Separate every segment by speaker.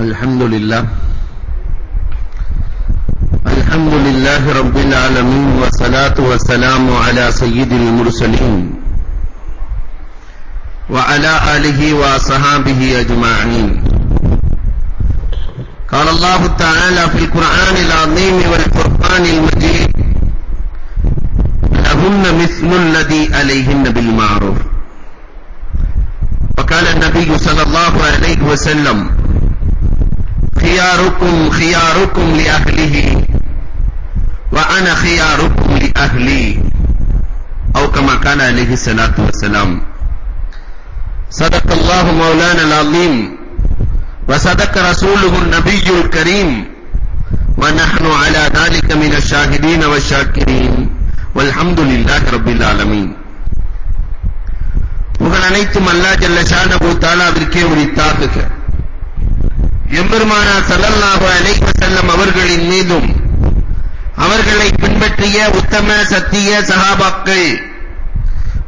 Speaker 1: الحمد لله. الحمد لله رب العالمين والصلاة والسلام على سيد المرسلين وعلى آله وصحابه أجمعين. قال الله تعالى في القرآن العظيم والقرآن المجيد لهن مثل الذي عليهن بالمعروف. وقال النبي صلى الله عليه وسلم خياركم خياركم لأهله. وأنا خياركم لأهلي. أو كما كان عليه الصلاة والسلام. صدق الله مولانا العظيم. وصدق رسوله النبي الكريم. ونحن على ذلك من الشاهدين والشاكرين. والحمد لله رب العالمين. புகழ் அனைத்தும் அல்லா ஜல்ல ஷானபு தாலாவிற்கே உரித்தாக்குக எம்பெருமானா சல்லல்லாஹு அலைஹி செல்லும் அவர்களின் மீதும் அவர்களை பின்பற்றிய உத்தம சத்திய சஹாபாக்கள்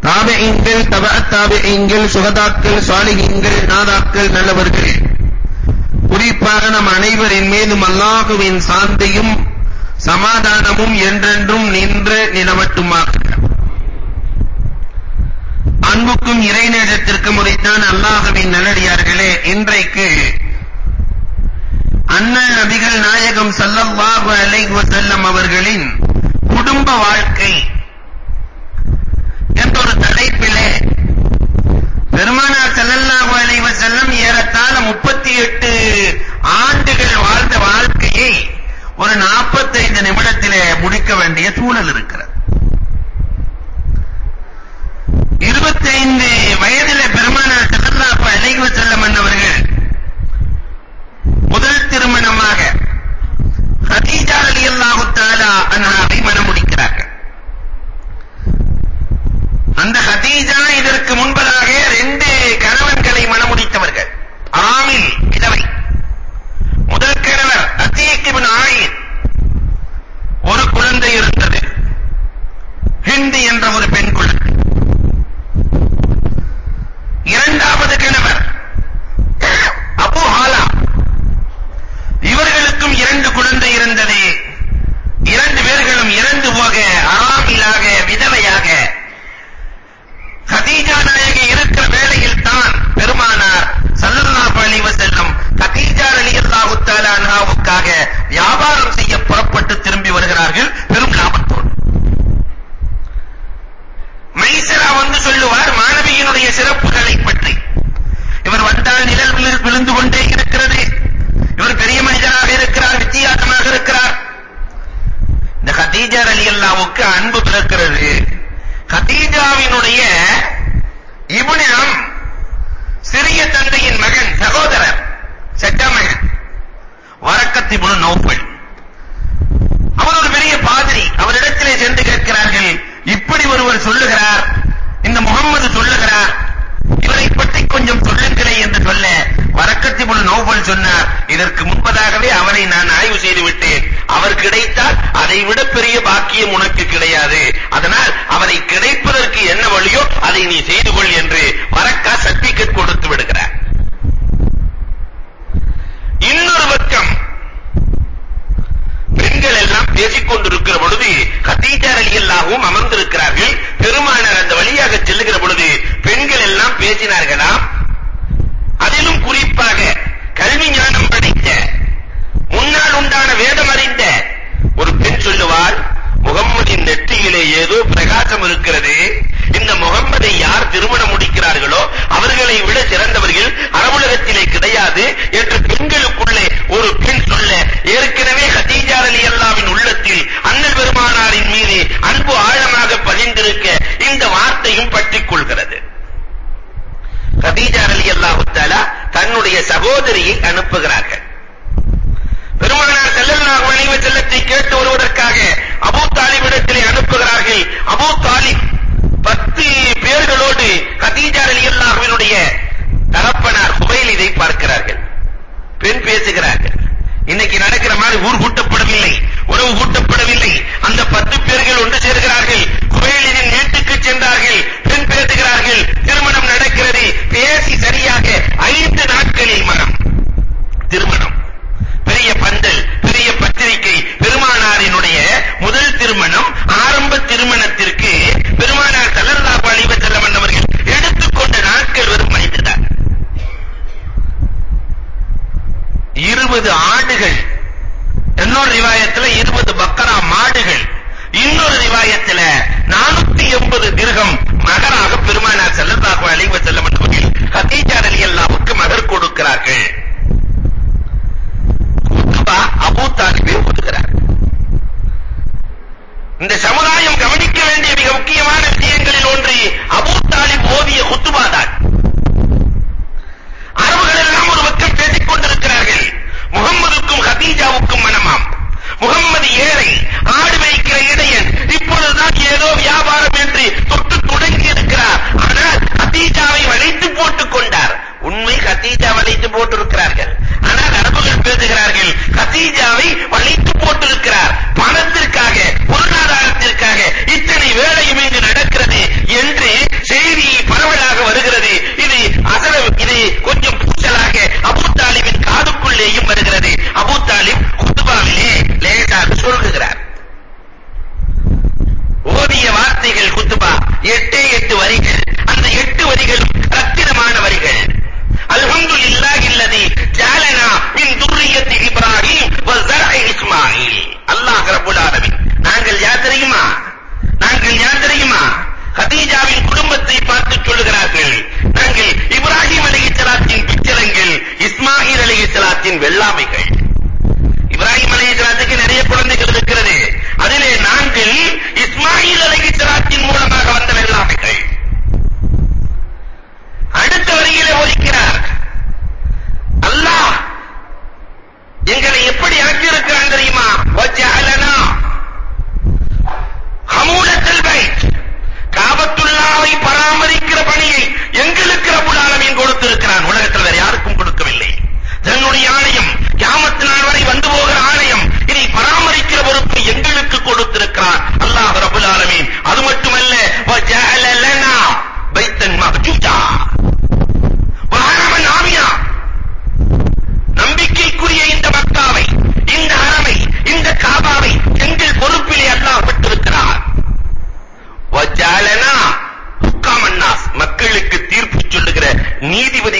Speaker 1: தாபிஈன்கள் தவ தாபிஈன்கள் சுகதாக்கள் சாலிஹீன்கள் நாதாக்கள் நல்லவர்கள். குறிப்பாக நம் அனைவரின் மீதும் அல்லாஹுவின் சாந்தியும் சமாதானமும் என்றென்றும் நின்று நிலவட்டுமாக. அன்புக்கும் இறைநேடத்திற்கும் முறைத்தான் அல்லாஹுவின் நல்லடியார்களே இன்றைக்கு அண்ணா நபிகள் நாயகம் சல்லல்லாஹு அலைஹி வஸல்லம் அவர்களின் குடும்ப வாழ்க்கை என்ற ஒரு தலைப்பிலே பெருமானா சல்லல்லாஹு அலைஹி வஸல்லம் ஏறத்தாழ 38 ஆண்டுகள் வாழ்ந்த வாழ்க்கையை ஒரு 45 நிமிடத்திலே முடிக்க வேண்டிய சூழல் இருக்கிறது.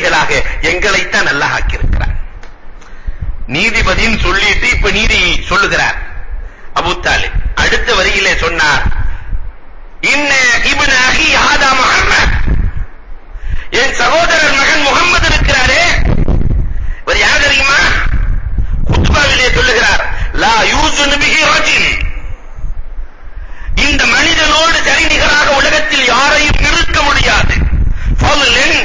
Speaker 1: நீதிபதிகளாக எங்களைத்தான் அல்லாஹ் ஆக்கியிருக்கிறார். நீதிபதின்னு சொல்லிட்டு இப்ப நீதி சொல்லுகிறார். அபூ தாலிப் அடுத்த வரியிலே சொன்னார் இன்ன இப்னு அஹி ஹாதா முஹம்மத். என் சகோதரர் மகன் முகமது இருக்கிறாரே. இவர் யார் தெரியுமா? குத்பாவிலே சொல்லுகிறார் லா யூசுனு பிஹி ரஜில். இந்த மனிதனோடு சரிநிகராக உலகத்தில் யாரையும் நிறுத்த முடியாது. ஃபல்லின்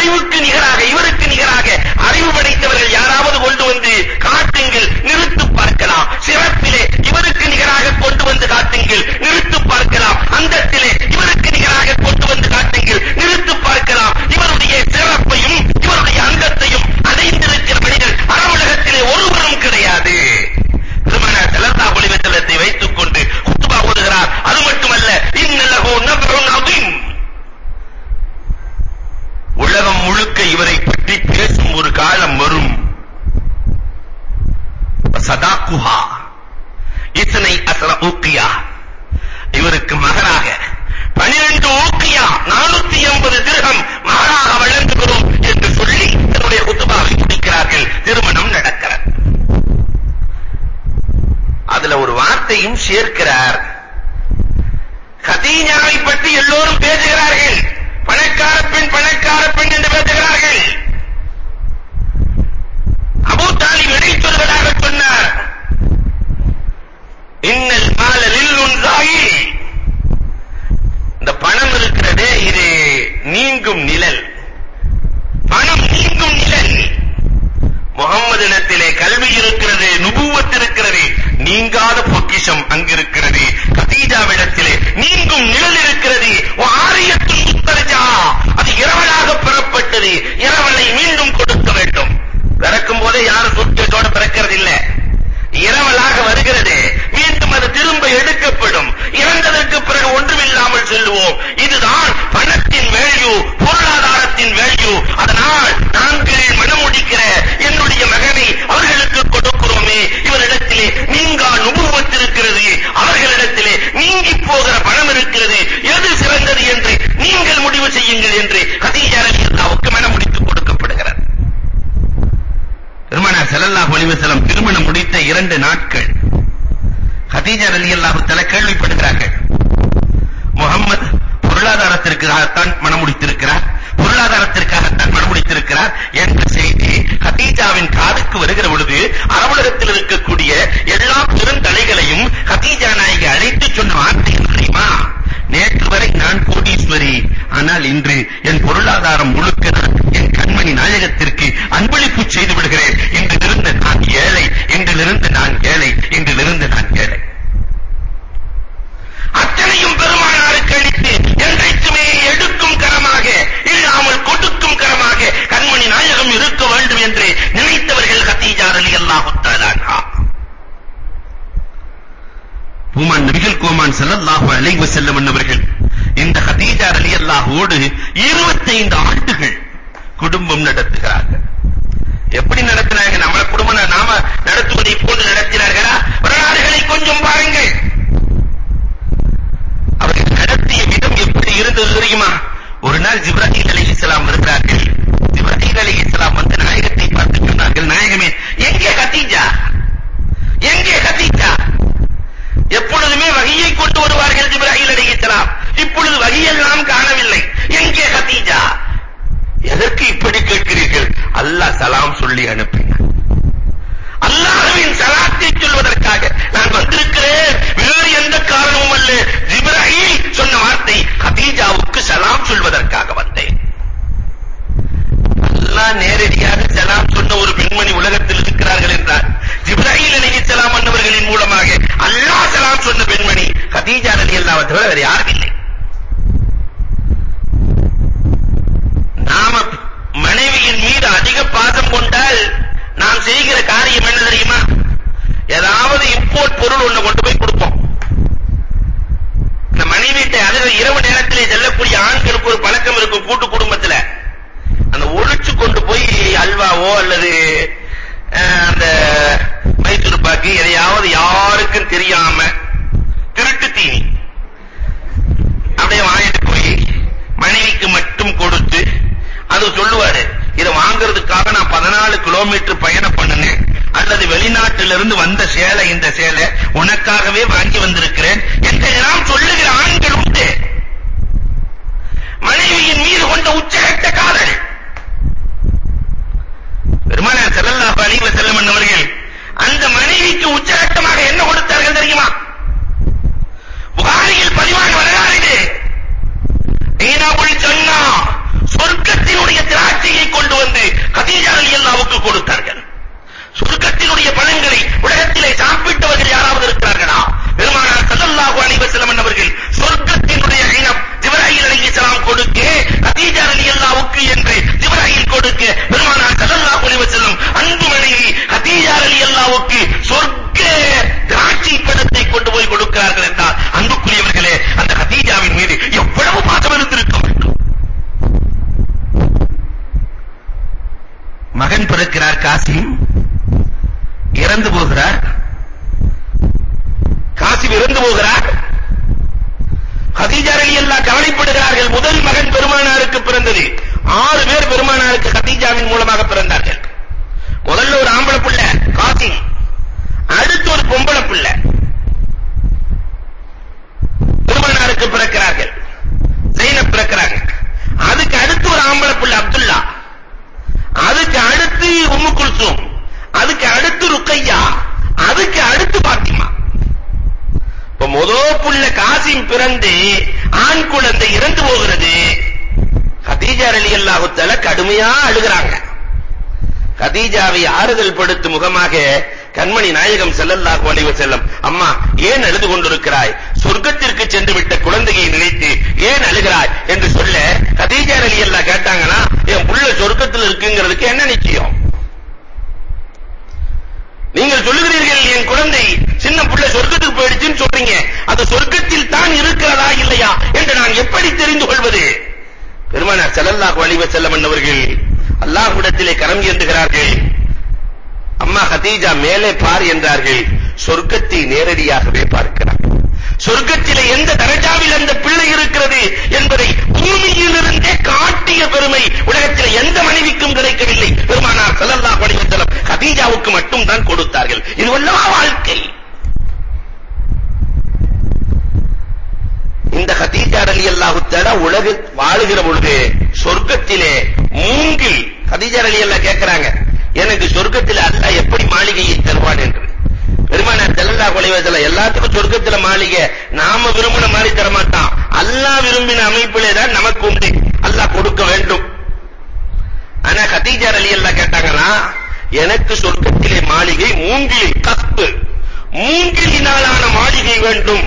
Speaker 1: அறிவுக்கு நிகராக இவருக்கு நிகராக அறிவு படைத்தவர்கள் யாராவது கொண்டு வந்து காட்டுங்கள் நிறுத்து பார்க்கலாம். சிறப்பிலே இவருக்கு நிகராக கொண்டு வந்து காட்டுங்கள். ஞானத்தையும் சேர்க்கிறார். கதீஜாவை பற்றி எல்லோரும் பேசுகிறார்கள். பணக்கார பெண் பணக்கார பெண் என்று பேசுகிறார்கள். அபூ தாலிப் எடை சொல்வதாக சொன்னார்? இன்னல் மால லில்லுன்சாயி இந்த பணம் இருக்கிறதே இது நீங்கும் நிழல். வெளிச்சம் அங்கிருக்கிறது. கதீஜாவிடத்திலே நீங்கும் நிழல் இருக்கிறது. ஆரியத்தின் முத்தரஜா அது இரவலாக பெறப்பட்டது. இரவலை மீண்டும் கொடுக்க வேண்டும். பிறக்கும் போதே யாரும் சூட்கேட்டோட பிறக்கிறது இல்லை. இரவலாக வருகிறது. மீண்டும் அது திரும்ப எடுக்கப்படும். இறந்ததற்கு பிறகு ஒன்றுமில்லாமல் செல்வோம் செய்யுங்கள் என்று ஹதீஜா ரலியல்லாஹுக்கு மனம் முடித்து கொடுக்கப்படுகிறார். பெருமானார் ஸல்லல்லாஹு அலைஹி வஸல்லம் திருமணம் முடித்த இரண்டு நாட்கள். ஹதீஜா ரலியல்லாஹு தஆலா கேள்விப்படுகிறார்கள். எனக்கு சொர்க்கத்திலே மாளிகை மூங்கில் கப்பு. மூங்கிலினாலான மாளிகை வேண்டும்.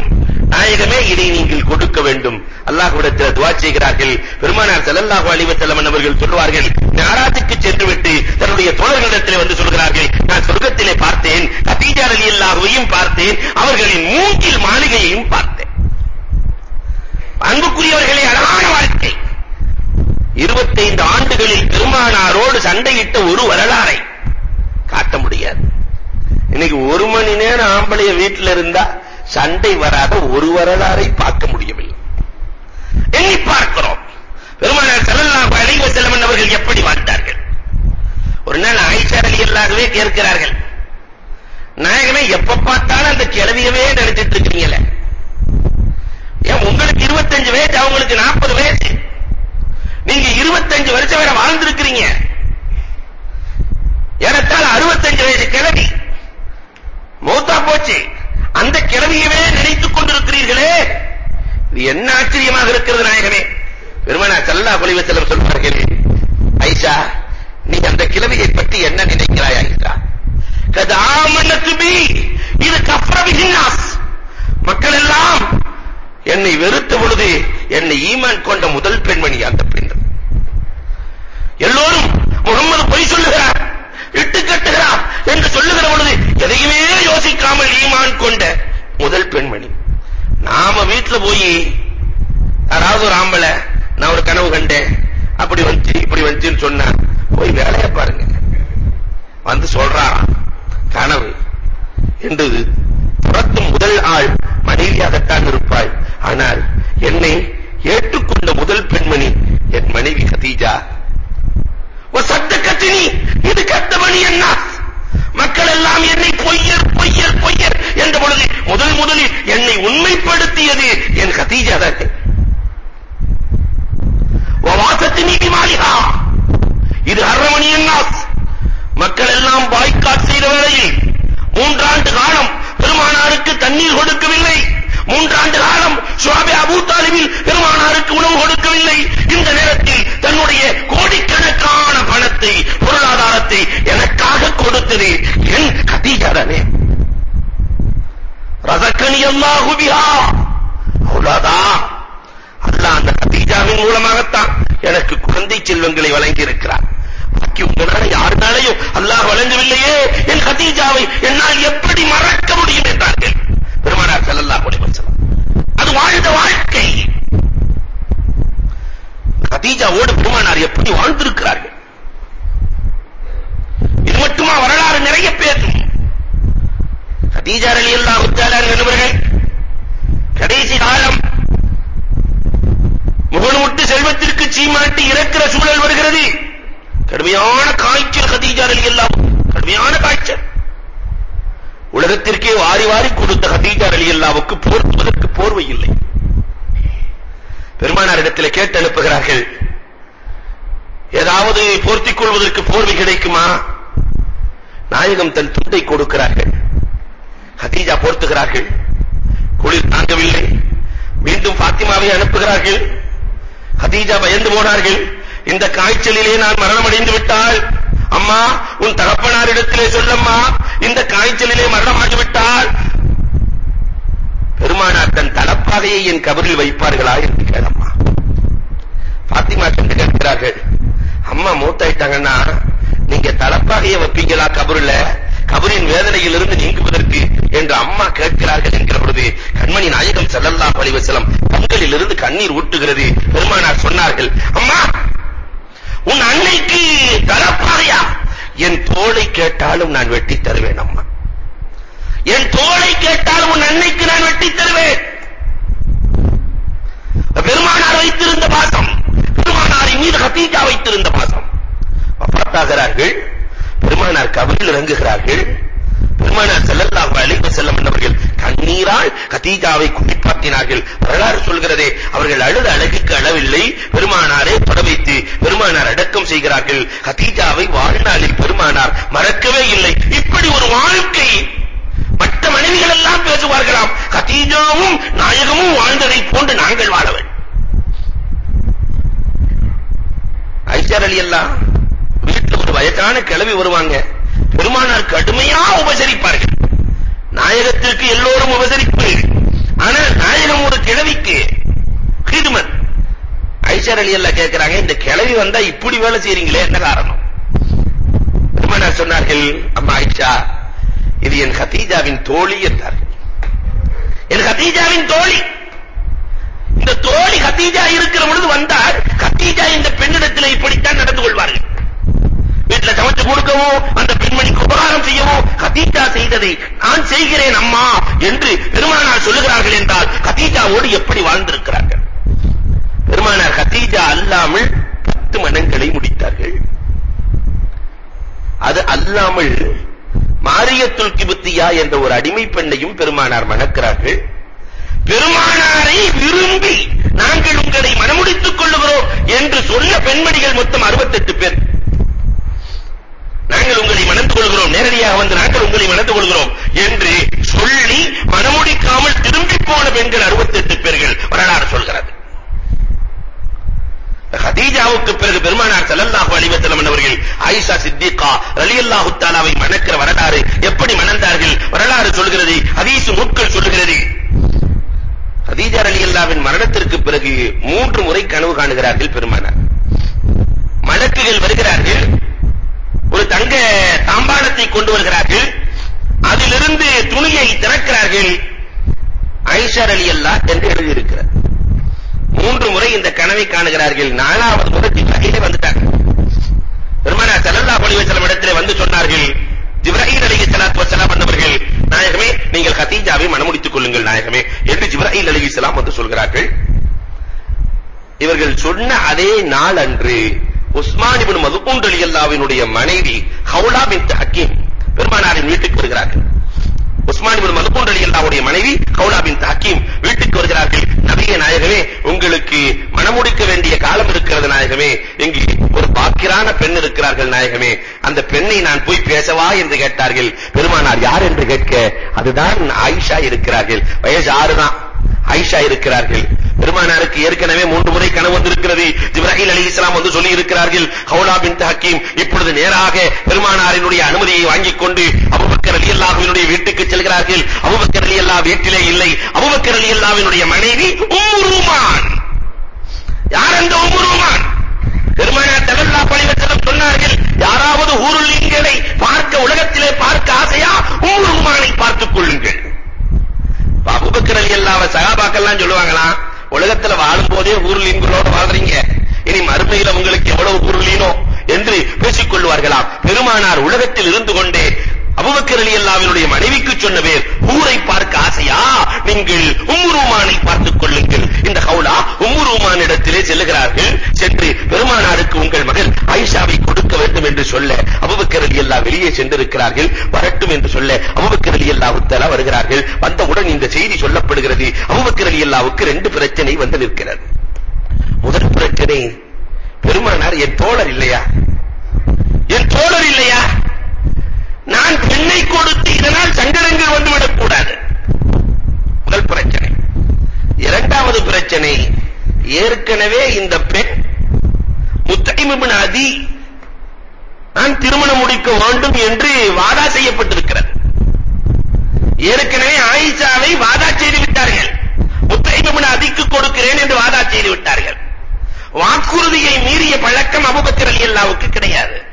Speaker 1: நாயகமே இதை நீங்கள் கொடுக்க வேண்டும். அல்லாஹ்விடத்தில் துஆ செய்கிறார்கள். பெருமானார் ஸல்லல்லாஹு அலைஹி வஸல்லம் அவர்கள் சொல்வார்கள் மிஅராஜுக்கு சென்று விட்டு தன்னுடைய தோழர்களிடத்தில் வந்து சொல்கிறார்கள் நான் சொர்க்கத்திலே பார்த்தேன் கதீஜா ரலியல்லாஹுவையும் பார்த்தேன் அவர்களின் மூங்கில் மாளிகையையும் பார்த்தேன். அன்புக்குரியவர்களே அழகான வாழ்க்கை. 25 ஆண்டுகளில் பெருமானாரோடு சண்டையிட்ட ஒரு வரலாறை காட்ட முடியாது. இன்னைக்கு ஒரு மணி நேரம் ஆம்பளைய வீட்டுல இருந்தா சண்டை வராத ஒரு வரலாறை பார்க்க முடியவில்லை. எண்ணி பார்க்கிறோம். பெருமானார் ஸல்லல்லாஹு அலைஹி வஸல்லம் அவர்கள் எப்படி வாழ்ந்தார்கள்? ஒரு நாள் ஆயிஷா ரலியல்லாஹுவே கேட்கிறார்கள் நாயகமே எப்ப பார்த்தாலும் அந்த கிழவியவே நினைச்சிட்டு இருக்கீங்களே? ஏன் உங்களுக்கு 25 வயசு அவங்களுக்கு 40 வயசு? நீங்க 25 வருஷம் வரை வாழ்ந்திருக்கிறீங்க ஏறத்தாழ 65 வயசு கிழவி மௌத்தா போச்சு அந்த கிழவியவே நினைத்துக் கொண்டிருக்கிறீர்களே இது என்ன ஆச்சரியமாக இருக்கிறது நாயகமே பெருமானா ஸல்லல்லாஹு அலைஹி வஸல்லம் சொல்வார்கள் ஐஷா நீ அந்த கிழவியை பற்றி என்ன நினைக்கிறாய் ஐஷா கத் ஆமனத் பி இது கஃப்ரபிஹின் நாஸ் மக்கள் எல்லாம் என்னை வெறுத்த பொழுது என்னை ஈமான் கொண்ட முதல் பெண்மணி அந்த பெண் எல்லோரும் முகமது பொய் சொல்லுகிறார் இட்டு கட்டுகிறார் என்று சொல்லுகிற பொழுது எதையுமே யோசிக்காமல் ஈமான் கொண்ட முதல் பெண்மணி. நாம வீட்டுல போய் யாராவது ஒரு ஆம்பளை நான் ஒரு கனவு கண்டேன். அப்படி வந்து இப்படி வந்துன்னு சொன்னா போய் வேலையை பாருங்க. வந்து சொல்றாராம் கனவு. என்று புறத்தும் முதல் ஆள் மனைவியாகத்தான் இருப்பாள். ஆனால் என்னை ஏற்றுக்கொண்ட முதல் பெண்மணி என் மனைவி கதீஜா. வசத்தகத்தினி இது கத்தமணி என்ன மக்கள் எல்லாம் என்னை பொய்யர் பொய்யர் பொய்யர் என்ற பொழுது முதல் முதலில் என்னை உண்மைப்படுத்தியது என் கதீஜா தான். வாசத்தினி மாளிகா இது அரமணி அன்னாஸ் மக்கள் எல்லாம் பாய்காட் செய்த வேளையில் மூன்றாண்டு காலம் பெருமானாருக்கு தண்ணீர் கொடுக்கவில்லை. மூன்றாண்டு காலம் சுவாபி அபூ தாலிபில் பெருமானாருக்கு உணவு கொடுக்கவில்லை. இந்த நேரத்தில் தன்னுடைய கோடிக்கணக்கான பணத்தை பொருளாதாரத்தை எனக்காக கொடுத்தது என் கதீஜா தானே ரசக்கனி அல்லாஹு பிஹா அந்த மூலமாகத்தான் எனக்கு குழந்தை செல்வங்களை வழங்கி இருக்கிறார் பாக்கி உங்களால யாருனாலையும் அல்லாஹ் வழங்கவில்லையே. என் ஹதீஜாவை என்னால் எப்படி மறக்க முடியும் என்றார்கள். பெருமானார் ஸல்லல்லாஹு அலைஹி வஸல்லம். அது வாழ்ந்த வாழ்க்கை. ஹதீஜாவோடு பெருமானார் எப்படி வாழ்ந்திருக்கிறார்கள்? இது மட்டுமா வரலாறு நிறைய பேசும் கதீஜா ரலியல்லாஹு தஆலா என்பவர்கள் கடைசி காலம் முகனுமுட்டு செல்வத்திற்கு சீமாட்டி இறக்கிற சூழல் வருகிறது. கடுமையான காய்ச்சல் கதீஜா ரலியல்லாஹு கடுமையான காய்ச்சல். உலகத்திற்கே வாரி வாரி கொடுத்த கதீஜா எல்லாவுக்கு போர்த்துவதற்கு போர்வை இல்லை. பெருமானார் இடத்துல கேட்டு அனுப்புகிறார்கள் ஏதாவது போர்த்திக் கொள்வதற்கு போர்வை கிடைக்குமா? நாயகம் தன் துண்டை கொடுக்கிறார்கள். ஹதீஜா போர்த்துகிறார்கள். குளிர் தாங்கவில்லை. மீண்டும் பாத்திமாவை அனுப்புகிறார்கள். கதீஜா பயந்து போனார்கள். இந்த காய்ச்சலிலே நான் மரணம் அடைந்து விட்டால் அம்மா உன் தகப்பனாரிடத்திலே சொல்லம்மா இந்த காய்ச்சலிலே மரணமாகி விட்டால். பெருமானார் தன் தலப்பாகையை என் கபரில் வைப்பார்களா என்று கேளம்மா. பாத்திமா சென்று கேட்கிறார்கள் அம்மா மூத்தாயிட்டாங்கன்னா நீங்க தலப்பாகையை வைப்பீங்களா கபருல? கபரின் வேதனையிலிருந்து நீங்குவதற்கு என்று அம்மா கேட்கிறார்கள் என்கிற பொழுது கண்மணி நாயகம் செல்லல்லா பழிவசலம் கண்களிலிருந்து கண்ணீர் ஊட்டுகிறது. பெருமானார் அம்மா உன் அன்னைக்கு தலப்பாகையா என் தோளை கேட்டாலும் நான் வெட்டி தருவேன் அம்மா. என் தோளை கேட்டாலும் உன் அன்னைக்கு நான் வெட்டி தருவேன். பெருமானார் வைத்திருந்த பாசம் பெருமானாரின் மீது ஹதீஜா வைத்திருந்த பாசம். பார்த்தாகிறார்கள் பெருமானார் கபரில் இறங்குகிறார்கள் பெருமானார் ஸல்லல்லாஹு அலைஹி வஸல்லம் அவர்கள் கண்ணீரால் கதீஜாவை குளிப்பாட்டினார்கள் வரலாறு சொல்கிறதே அவர்கள் அழுத அழகுக்கு அளவில்லை. பெருமானாரை தொட வைத்து பெருமானார் அடக்கம் செய்கிறார்கள். கதீஜாவை வாழ்நாளில் பெருமானார் மறக்கவே இல்லை. இப்படி ஒரு வாழ்க்கை மற்ற மனைவிகள் எல்லாம் பேசுவார்களாம். கதீஜாவும் நாயகமும் வாழ்ந்ததை போன்று நாங்கள் வாழ வேண்டும். ஐஷா ரலியல்லாஹ் வீட்டுல ஒரு வயசான கிழவி வருவாங்க. பெருமானார் கடுமையா உபசரிப்பார்கள். நாயகத்திற்கு எல்லோரும் உபசரிப்பு ஆனால் நாயகம் ஒரு கிழவிக்கு ஹிதுமத் அலி ரலியல்லாஹ் கேட்கிறாங்க இந்த கிழவி வந்தா இப்படி வேலை செய்றீங்களே என்ன காரணம்? பெருமானார் சொன்னார்கள் அம்மா ஐஷா இது என் ஹதீஜாவின் தோழி என்றார்கள். என் ஹதீஜாவின் தோழி? இந்த தோழி ஹதீஜா இருக்கிற பொழுது வந்தால் ஹத்தீஜா இந்த பெண்ணிடத்தில் இப்படித்தான் நடந்து கொள்வார்கள். வீட்டுல சமைச்சு கொடுக்கவோ அந்த பெண்மணிக்கு உபகாரம் செய்யவோ கதீஜா செய்ததை நான் செய்கிறேன் அம்மா என்று பெருமானார் சொல்லுகிறார்கள் என்றால் கதீஜாவோடு எப்படி வாழ்ந்திருக்கிறார்கள்? பெருமானார் கதீஜா அல்லாமல் பத்து மனங்களை முடித்தார்கள். அது அல்லாமல் மாரியத்துல் கிபுத்தியா என்ற ஒரு அடிமை பெண்ணையும் பெருமானார் மணக்கிறார்கள். பெருமானாரை விரும்பி நாங்கள் உங்களை மனமுடித்துக் கொள்ளுகிறோம் என்று சொன்ன பெண்மணிகள் மொத்தம் 68 பேர். நாங்கள் உங்களை மணந்து கொள்கிறோம் நேரடியாக வந்து நாங்கள் உங்களை மணந்து கொள்கிறோம் என்று சொல்லி மனமுடிக்காமல் திரும்பி போன பெண்கள் 68 பேர்கள் வரலாறு சொல்கிறது. ஹதீஜாவுக்கு பிறகு பெருமானார் ஸல்லல்லாஹு அலைஹி வஸல்லம் அவர்கள் ஆயிஷா சித்திகா ரலியல்லாஹு தஆலாவை மணக்கிற வரலாறு எப்படி மணந்தார்கள்? வரலாறு சொல்கிறது ஹதீஸ் நூட்கள் சொல்கிறது. ஹதீஜா ரலியல்லாஹ்வின் மரணத்திற்கு பிறகு மூன்று முறை கனவு காணுகிறார்கள் பெருமானார். மலக்குகள் வருகிறார்கள். ஒரு தங்க தாம்பாளத்தை கொண்டு வருகிறார்கள். அதிலிருந்து துணியை திறக்கிறார்கள். ஐஷா அல்லா என்று எழுதியிருக்கிறார். மூன்று முறை இந்த கனவை காணுகிறார்கள். நாலாவது முறை ஜிப்ராயிலே வந்துட்டாங்க. பெருமானார் ஸல்லல்லாஹு அலைஹி வஸல்லம் இடத்திலே வந்து சொன்னார்கள் ஜிப்ராயில் அலைஹிஸ்ஸலாத்து வஸலாம் வந்தவர்கள் நாயகமே நீங்கள் கதீஜாவை மணமுடித்துக் கொள்ளுங்கள் நாயகமே என்று ஜிப்ராயில் அலைஹிஸ்ஸலாம் வந்து சொல்கிறார்கள். இவர்கள் சொன்ன அதே நாள் அன்று உஸ்மான் இப்னு மதுகூன் ரலியல்லாஹுவினுடைய மனைவி ஹவுலா பின்த் ஹக்கீம் பெருமானாரின் வீட்டுக்கு வருகிறார்கள். உஸ்மான் இப்னு மதுகூன் ரலியல்லாஹுடைய மனைவி ஹவுலா பின்த் ஹக்கீம் வீட்டுக்கு வருகிறார்கள். நபியே நாயகமே உங்களுக்கு மணமுடிக்க வேண்டிய காலம் இருக்கிறது நாயகமே. இங்கு ஒரு பாக்கிரான பெண் இருக்கிறார்கள் நாயகமே. அந்த பெண்ணை நான் போய் பேசவா என்று கேட்டார்கள். பெருமானார் யார் என்று கேட்க அதுதான் ஆயிஷா இருக்கிறார்கள். வயசு ஆறு தான் ஆயிஷா இருக்கிறார்கள். பெருமானாருக்கு ஏற்கனவே மூன்று முறை கனவு வந்திருக்கிறது. ஜிப்ராஹில் அலைஹிஸ்ஸலாம் வந்து சொல்லி இருக்கிறார்கள் ஹவுலா பின்த் ஹக்கீம். இப்பொழுது நேராக பெருமானாரினுடைய அனுமதியை வாங்கிக் கொண்டு அபூபக்கர் ரலியல்லாஹுவினுடைய வீட்டுக்கு செல்கிறார்கள். அபூபக்கர் ரலியல்லாஹு வீட்டிலே இல்லை. அபூபக்கர் ரலியல்லாஹுவினுடைய மனைவி உம்மு ரூமான். யார் அந்த உம்மு ரூமான்? பெருமானார் ஸல்லல்லாஹு அலைஹி வஸல்லம் சொன்னார்கள் யாராவது ஊருலிங்களை பார்க்க உலகத்திலே பார்க்க ஆசையா? உம்மு ரூமானை பார்த்துக் கொள்ளுங்கள். அபூபக்கர் ரலியல்லாஹு சஹாபாக்கெல்லாம் சொல்லுவாங்களாம் உலகத்துல வாழும்போதே ஊருலிங்களோட வாழ்றீங்க. இனி மறுமையில உங்களுக்கு எவ்வளவு ஊருலீனோ என்று பேசிக் கொள்வார்களாம் பெருமானார் உலகத்தில் இருந்து கொண்டே அபூபக்கர் ரலியல்லாஹுவினுடைய மனைவிக்கு சொன்ன பேர் ஊரை பார்க்க ஆசையா? நீங்கள் உம்முருமானை பார்த்துக் கொள்ளுங்கள். இந்த ஹவுலா உம்முருமான் இடத்திலே செல்லுகிறார்கள். சென்று பெருமானாருக்கு உங்கள் மகள் ஆயிஷாவை கொடுக்க வேண்டும் என்று சொல்ல அபூபக்கர் அல்லாஹ் வெளியே சென்றிருக்கிறார்கள். வரட்டும் என்று சொல்ல அபூபக்கர் அல்லாஹ் தஆலா வருகிறார்கள். வந்தவுடன் இந்த செய்தி சொல்லப்படுகிறது. அபூபக்கர் அல்லாஹ்வுக்கு ரெண்டு பிரச்சனை வந்து நிற்கிறது. முதல் பிரச்சனை பெருமானார் என் தோழர் இல்லையா? என் தோழர் இல்லையா? நான் பெண்ணை கொடுத்து இதனால் சங்கடங்கள் வந்துவிடக் கூடாது முதல் பிரச்சனை. இரண்டாவது பிரச்சனை ஏற்கனவே இந்த பெண் முத்தைம் இப்னு அதி நான் திருமணம் முடிக்க வேண்டும் என்று வாதா செய்யப்பட்டிருக்கிறது. ஏற்கனவே ஆயிஷாவை வாதா செய்து விட்டார்கள். முத்தைம் இப்னு அதிக்கு கொடுக்கிறேன் என்று வாதா செய்து விட்டார்கள். வாக்குறுதியை மீறிய பழக்கம் அபூபக்கர் ரலியல்லாஹுக்கு கிடையாது.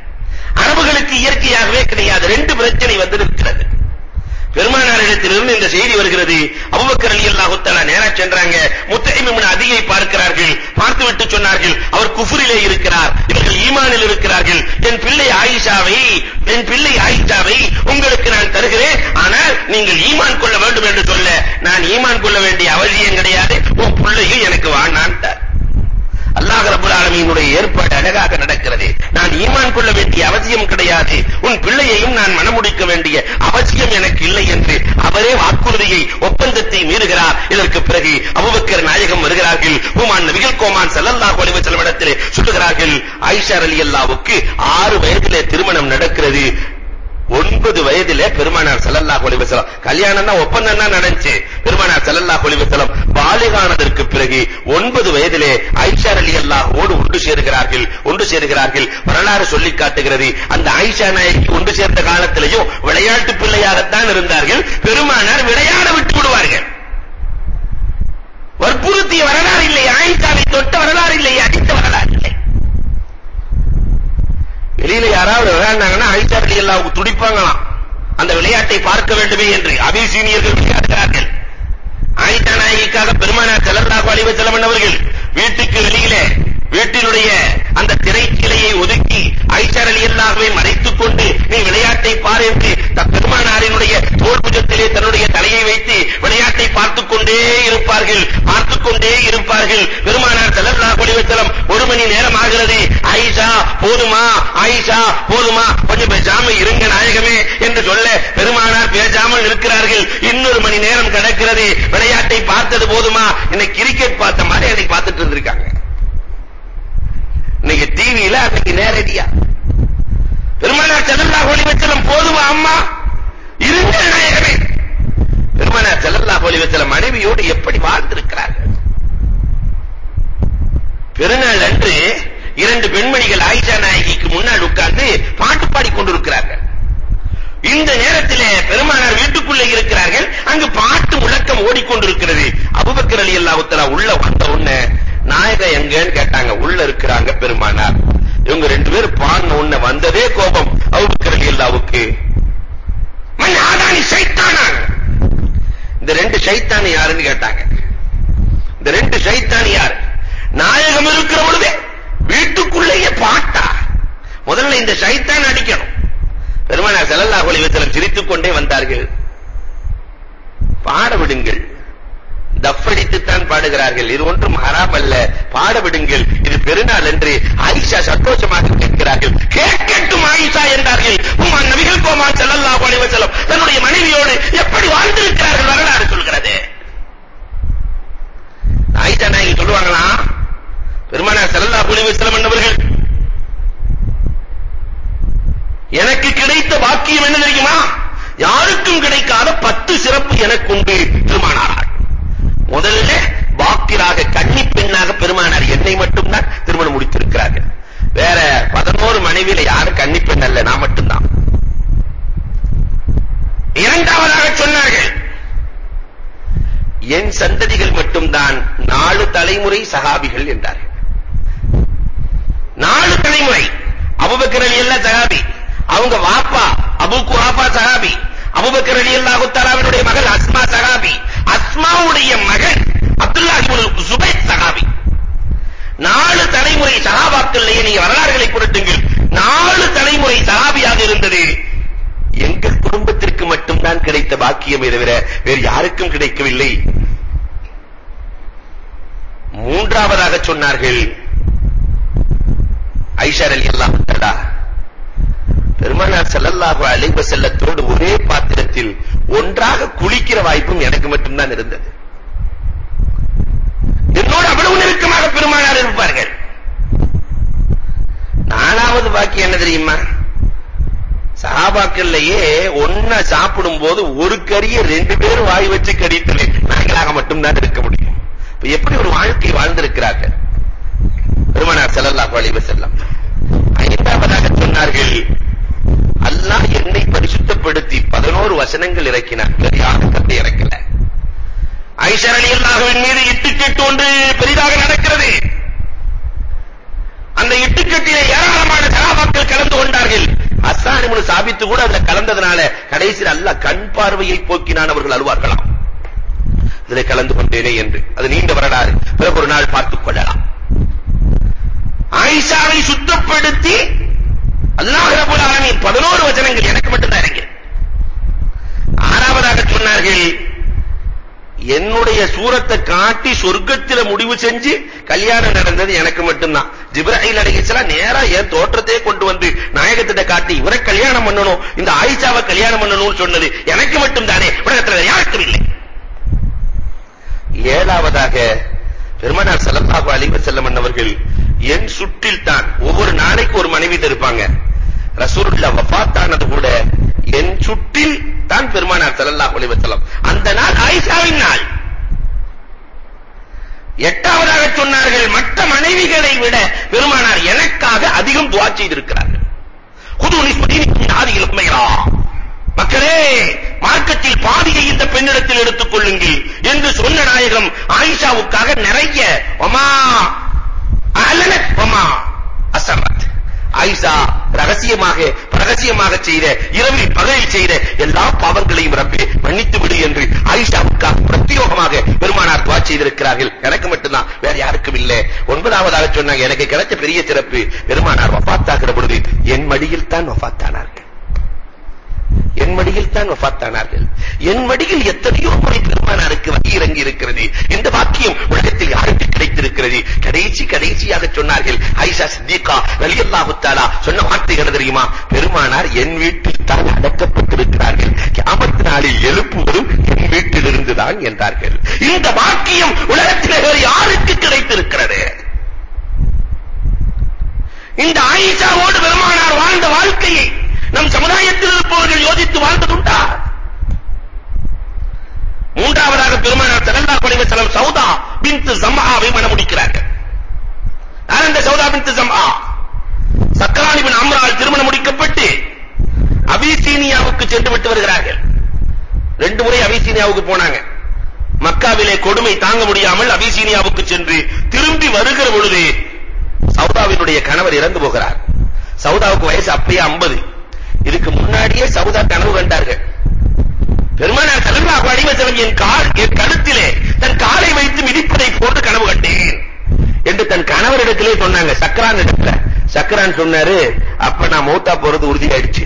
Speaker 1: அரபுகளுக்கு இயற்கையாகவே கிடையாது. ரெண்டு பிரச்சனை வந்திருக்கிறது. பெருமானாரிடத்திலிருந்து இந்த செய்தி வருகிறது. அபூபக்கர் ரலியல்லாஹு தஆலா நேரா சென்றாங்க. முத்தஹிம் இப்னு அதியை பார்க்கிறார்கள். பார்த்துவிட்டு சொன்னார்கள் அவர் குஃப்ரிலே இருக்கிறார். இவர்கள் ஈமானில் இருக்கிறார்கள். என் பிள்ளை ஆயிஷாவை என் பிள்ளை ஆயிஷாவை உங்களுக்கு நான் தருகிறேன். ஆனால் நீங்கள் ஈமான் கொள்ள வேண்டும் என்று சொல்ல நான் ஈமான் கொள்ள வேண்டிய அவசியம் கிடையாது. உன் பிள்ளையும் எனக்கு வாண்டான்ட்டார் அல்லாஹ் ரப்பல் ஆலமீனுடைய ஏற்பாடு அழகாக நடக்கிறது. நான் ஈமான் கொள்ள வேண்டிய அவசியம் கிடையாது. உன் பிள்ளையையும் நான் மனமுடிக்க வேண்டிய அவசியம் எனக்கு இல்லை என்று அவரே வாக்குறுதியை ஒப்பந்தத்தை மீறுகிறார். இதற்கு பிறகு அபூபக்கர் நாயகம் வருகிறார்கள். ஹுமான் நபிகள் கோமான் ஸல்லல்லாஹு அலைஹி வஸல்லம் இடத்திலே சொல்லுகிறார்கள் ஆயிஷா ரலியல்லாஹுக்கு 6 வயதிலே திருமணம் நடக்கிறது. ஒன்பது வயதிலே பெருமானார் ஸல்லல்லாஹு அலைஹி வஸல்லம் கல்யாணம் ஒப்பந்தம் தான் நடந்துச்சு. பெருமானார் ஸல்லல்லாஹு அலைஹி வஸல்லம் பாலிகானதற்கு பிறகு ஒன்பது வயதிலே ஆயிஷா ரலியல்லாஹுவோடு ஒன்று சேருகிறார்கள் ஒன்று சேருகிறார்கள். வரலாறு சொல்லி காட்டுகிறது. அந்த ஆயிஷா நாயகி ஒன்று சேர்ந்த காலத்திலேயும் விளையாட்டு பிள்ளையாகத்தான் இருந்தார்கள். பெருமானார் விளையாட விட்டு விடுவார்கள். வற்புறுத்திய வரலாறு இல்லை. ஆயிஷாவை தொட்ட வரலாறு இல்லை அடித்த வரலாறு இல்லை வெளியில யாராவது விளையாண்டாங்கன்னா ஆயிஷா ரலியல்லாஹு துடிப்பாங்களாம் அந்த விளையாட்டை பார்க்க வேண்டுமே என்று அபிசீனியர்கள் விளையாடுகிறார்கள். ஆயிட்டா நாயகிக்காக பெருமானார் ஸல்லல்லாஹு அலைஹி வஸல்லம் அவர்கள் வீட்டுக்கு வெளியிலே வீட்டினுடைய அந்த திரைக்கிளையை ஒதுக்கி ஆயிஷா ரலியல்லாஹுவை மறைத்துக் கொண்டு நீ விளையாட்டை பார் என்று பெருமானாரினுடைய தோள்புஜத்திலே தன்னுடைய தலையை வைத்து விளையாட்டை பார்த்துக் கொண்டே இருப்பார்கள். பார்த்துக் கொண்டே இருப்பார்கள். பெருமானார் ஸல்லல்லாஹு அலைஹி வஸல்லம் ஒரு மணி நேரம் ஆகிறது. ஆயிஷா போதுமா? ஆயிஷா போதுமா? கொஞ்சம் பேசாம இருங்க நாயகமே என்று சொல்ல பெருமானார் பேசாமல் இருக்கிறார்கள் இன்னொரு மணி நேரம் கடக்கிறது. விளையாட்டை பார்த்தது போதுமா? இன்னைக்கு கிரிக்கெட் பார்த்த மாதிரி அன்னைக்கு பார்த்துட்டு இருந்திருக்காங்க. இன்னைக்கு டிவியில அன்னைக்கு நேரடியா. பெருமானார் செல்லல்லா அலைஹி போதுமா அம்மா? இருங்க நாயகமே. பெருமானார் செல்லல்லா அலைஹி மனைவியோடு எப்படி வாழ்ந்திருக்கிறார்கள்? பெருநாள் அன்று இரண்டு பெண்மணிகள் ஆயிஷா நாயகிக்கு முன்னால் உட்கார்ந்து பாட்டு பாடி கொண்டிருக்கிறார்கள். இந்த நேரத்திலே பெருமானார் வீட்டுக்குள்ளே இருக்கிறார்கள். அங்கு பாட்டு முழக்கம் ஓடிக்கொண்டிருக்கிறது. அபூபக்கர் ரலியல்லாஹு தஆலா உள்ள வந்த உடனே நாயகம் எங்கன்னு கேட்டாங்க. உள்ள இருக்கிறாங்க பெருமானார். இவங்க ரெண்டு பேரும் பாடின உடனே வந்ததே கோபம். அபூபக்கர் ரலியல்லாஹுக்கு மன் ஆதானி ஷைத்தானா இந்த ரெண்டு ஷைத்தான் யாருன்னு கேட்டாங்க. இந்த ரெண்டு ஷைத்தான் யாரு? நாயகம் இருக்கிற பொழுதே வீட்டுக்குள்ளேயே பாட்டா. முதல்ல இந்த ஷைத்தான் அடிக்கணும். பெருமானார் ஸல்லல்லாஹு அலைஹி வஸல்லம் சிரித்துக் கொண்டே வந்தார்கள். பாட விடுங்கள். தஃபடித்துத்தான் பாடுகிறார்கள். இது ஒன்றும் ஹராம் அல்ல. பாட விடுங்கள். இது பெருநாள் என்று ஆயிஷா சந்தோஷமாக கேட்கிறார்கள். கேட்கட்டும் ஆயிஷா என்றார்கள். உம்மான் நபிகள் கோமான் ஸல்லல்லாஹு அலைஹி வஸல்லம் தன்னுடைய மனைவியோடு எப்படி வாழ்ந்திருக்கிறார்கள் வரலாறு சொல்கிறது. ஆயிஷா நாயகி சொல்லுவாங்களா? பெருமானார் ஸல்லல்லாஹு அலைஹி வஸல்லம் என்பவர்கள் எனக்கு கிடைத்த பாக்கியம் என்ன தெரியுமா? யாருக்கும் கிடைக்காத பத்து சிறப்பு எனக்கு உண்டு. திருமானாராள் முதல்ல பாக்கிராக கன்னி பெண்ணாக பெருமானார் என்னை மட்டும்தான் திருமணம் முடித்திருக்கிறார்கள். வேற 11 மனைவியில யாரும் கன்னி பெண் அல்ல நான் மட்டும்தான். இரண்டாவதாக சொன்னார்கள் என் சந்ததிகள் மட்டும்தான் நாலு தலைமுறை சகாபிகள் என்றார்கள். நாலு தலைமுறை அபூபக்கர் ரலியல்லாஹு சஹாபி அவங்க வாப்பா அபூ குஹாபா சஹாபி அபூபக்கர் ரலியல்லாஹு தஆலாவினுடைய மகள் அஸ்மா சஹாபி அஸ்மாவுடைய மகன் அப்துல்லாஹ் இப்னு சுபைர் சஹாபி. நாலு தலைமுறை சஹாபாக்கள்லயே நீங்க வரலாறுகளை புரட்டுங்கள். நாலு தலைமுறை சஹாபியாக இருந்தது எங்கள் குடும்பத்திற்கு மட்டும்தான் கிடைத்த பாக்கியமே தவிர வேறு யாருக்கும் கிடைக்கவில்லை. மூன்றாவதாக சொன்னார்கள் ஐஷா ரலியல்லாஹு தஆலா பெருமானார் ஸல்லல்லாஹு அலைஹி வஸல்லத்தோடு ஒரே ஒன்றாக குளிக்கிற வாய்ப்பும் எனக்கு மட்டும்தான் இருந்தது. என்னோடு அவ்வளவு நெருக்கமாக பெருமானார் இருப்பார்கள். நாலாவது பாக்கி என்ன தெரியுமா? சஹாபாக்கள்லயே ஒன்னா சாப்பிடும் போது ஒரு கறிய ரெண்டு பேரும் வாய் வச்சு கடித்தலே. நாங்களாக மட்டும்தான் இருக்க முடியும். இப்ப எப்படி ஒரு வாழ்க்கை வாழ்ந்திருக்கிறார்கள்? பெருமானார் செல்லல்லா வழிவு செல்லம் ஐந்தாவதாக சொன்னார்கள் அல்லாஹ் என்னை பரிசுத்தப்படுத்தி 11 வசனங்கள் இறக்கினார். வேறு யாரும் கதை இறக்கல. ஐஷா ரலியல்லாஹுவின் மீது இட்டுக்கட்டு ஒன்று பெரிதாக நடக்கிறது. அந்த இட்டுக்கட்டிலே ஏராளமான சகாபாக்கள் கலந்து கொண்டார்கள். அஸ்ஸான் இப்னு சாபித்து கூட அதுல கலந்ததனால கடைசியில் அல்லாஹ் கண் பார்வையை போக்கினான் அவர்கள் அழுவார்களாம். இதிலே கலந்து கொண்டேனே என்று. அது நீண்ட வரலாறு. பிறகு ஒரு நாள் பார்த்துக் கொள்ளலாம். ஆயிஷாவை சுத்தப்படுத்தி அல்லாஹ் ரப்பல் ஆலமீன் 11 வசனங்கள் எனக்கு மட்டும் தான் இறங்கி ஆறாவதாக சொன்னார்கள் என்னுடைய சூரத்தை காட்டி சொர்க்கத்தில முடிவு செஞ்சு கல்யாணம் நடந்தது எனக்கு மட்டும்தான். ஜிப்ராஹில் அலைஹிஸ்ஸலாம் நேரா என் தோற்றத்தையே கொண்டு வந்து நாயகத்திட்ட காட்டி இவரை கல்யாணம் பண்ணணும் இந்த ஆயிஷாவை கல்யாணம் பண்ணணும்னு சொன்னது எனக்கு மட்டும் தானே உலகத்துல யாருக்கும் இல்லை. ஏழாவதாக பெருமானார் ஸல்லல்லாஹு அலைஹி வஸல்லம் அவர்கள் என் சுற்றில் தான் ஒவ்வொரு நாளைக்கு ஒரு மனைவி இருப்பாங்க ரசூலுல்லாஹ் வஃபாத்தானது கூட என் சுற்றில் தான் பெருமானார் ஸல்லல்லாஹு அலைஹி வஸல்லம். அந்த நாள் ஆயிஷாவின் நாள். எட்டாவதாக சொன்னார்கள் மற்ற மனைவிகளை விட பெருமானார் எனக்காக அதிகம் துஆ செய்திருக்கிறார்கள். குது நிஸ்பதீனிக்கும் ஹாதிஹில் உமைரா மக்களே மார்க்கத்தில் பாதியை இந்த பெண்ணிடத்தில் எடுத்துக் கொள்ளுங்கள் என்று சொன்ன நாயகம் ஆயிஷாவுக்காக நிறைய ஒமா அலனத் ஒமா அசரத் ஆயிஷா ரகசியமாக ரகசியமாக செய்த இரவில் பகலில் செய்த எல்லா பாவங்களையும் ரப்பே மன்னித்து விடு என்று ஆயிஷாவுக்காக பிரத்யோகமாக பெருமானார் துவா செய்திருக்கிறார்கள். எனக்கு மட்டும்தான் வேற யாருக்கும் இல்லை. ஒன்பதாவதாக சொன்னாங்க எனக்கு கிடைச்ச பெரிய சிறப்பு பெருமானார் வஃபாத்தாகிற பொழுது என் மடியில் தான் வஃபாத்தானார்கள் என் மடியில் தான் வஃபாத்தானார்கள் என் மடியில் எத்தனையோ முறை பெருமானாருக்கு வகி இறங்கி இருக்கிறது. இந்த வாக்கியம் உலகத்தில் யாருக்கு கிடைத்திருக்கிறது? கடைசி கடைசியாக சொன்னார்கள் ஆயிஷா சித்திகா ரலியல்லாஹு தஆலா சொன்ன வார்த்தைகள் தெரியுமா? பெருமானார் என் வீட்டில் தான் அடக்கப்பட்டிருக்கிறார்கள். கியாமத் நாளில் எழுப்புவதும் என் வீட்டிலிருந்து தான் என்றார்கள். இந்த வாக்கியம் உலகத்தில் வேறு யாருக்கு கிடைத்திருக்கிறது? இந்த ஆயிஷாவோடு பெருமானார் வாழ்ந்த வாழ்க்கையை நம் சமுதாயத்தில் இருப்பவர்கள் யோசித்து வாழ்ந்ததுண்டா மூன்றாவதாக பெருமானார் ஸல்லல்லாஹு அலைஹி வஸல்லம் சௌதா பின்த் ஜம்ஆவை மணமுடிக்கிறார்கள் யார் இந்த சௌதா பின்த் ஜம்ஆ? சக்கரான் இப்னு அம்ரால் திருமணம் முடிக்கப்பட்டு அபிசீனியாவுக்கு சென்று விட்டு வருகிறார்கள். ரெண்டு முறை அபிசீனியாவுக்கு போனாங்க. மக்காவிலே கொடுமை தாங்க முடியாமல் அபிசீனியாவுக்கு சென்று திரும்பி வருகிற பொழுது சௌதாவினுடைய கணவர் இறந்து போகிறார். சௌதாவுக்கு வயசு அப்பயே 50 இதுக்கு முன்னாடியே சவுதா கனவு கண்டார்கள். பெருமானார் சல்லல்லாஹு அலைஹி வஸல்லம் என் கால் என் கழுத்திலே தன் காலை வைத்து மிதிப்பதை போன்று கனவு கண்டேன் என்று தன் கணவரிடத்திலே சொன்னாங்க. சக்கரான் இடத்துல. சக்கரான் சொன்னாரு அப்ப நான் மௌத்தா போறது உறுதியாயிடுச்சு.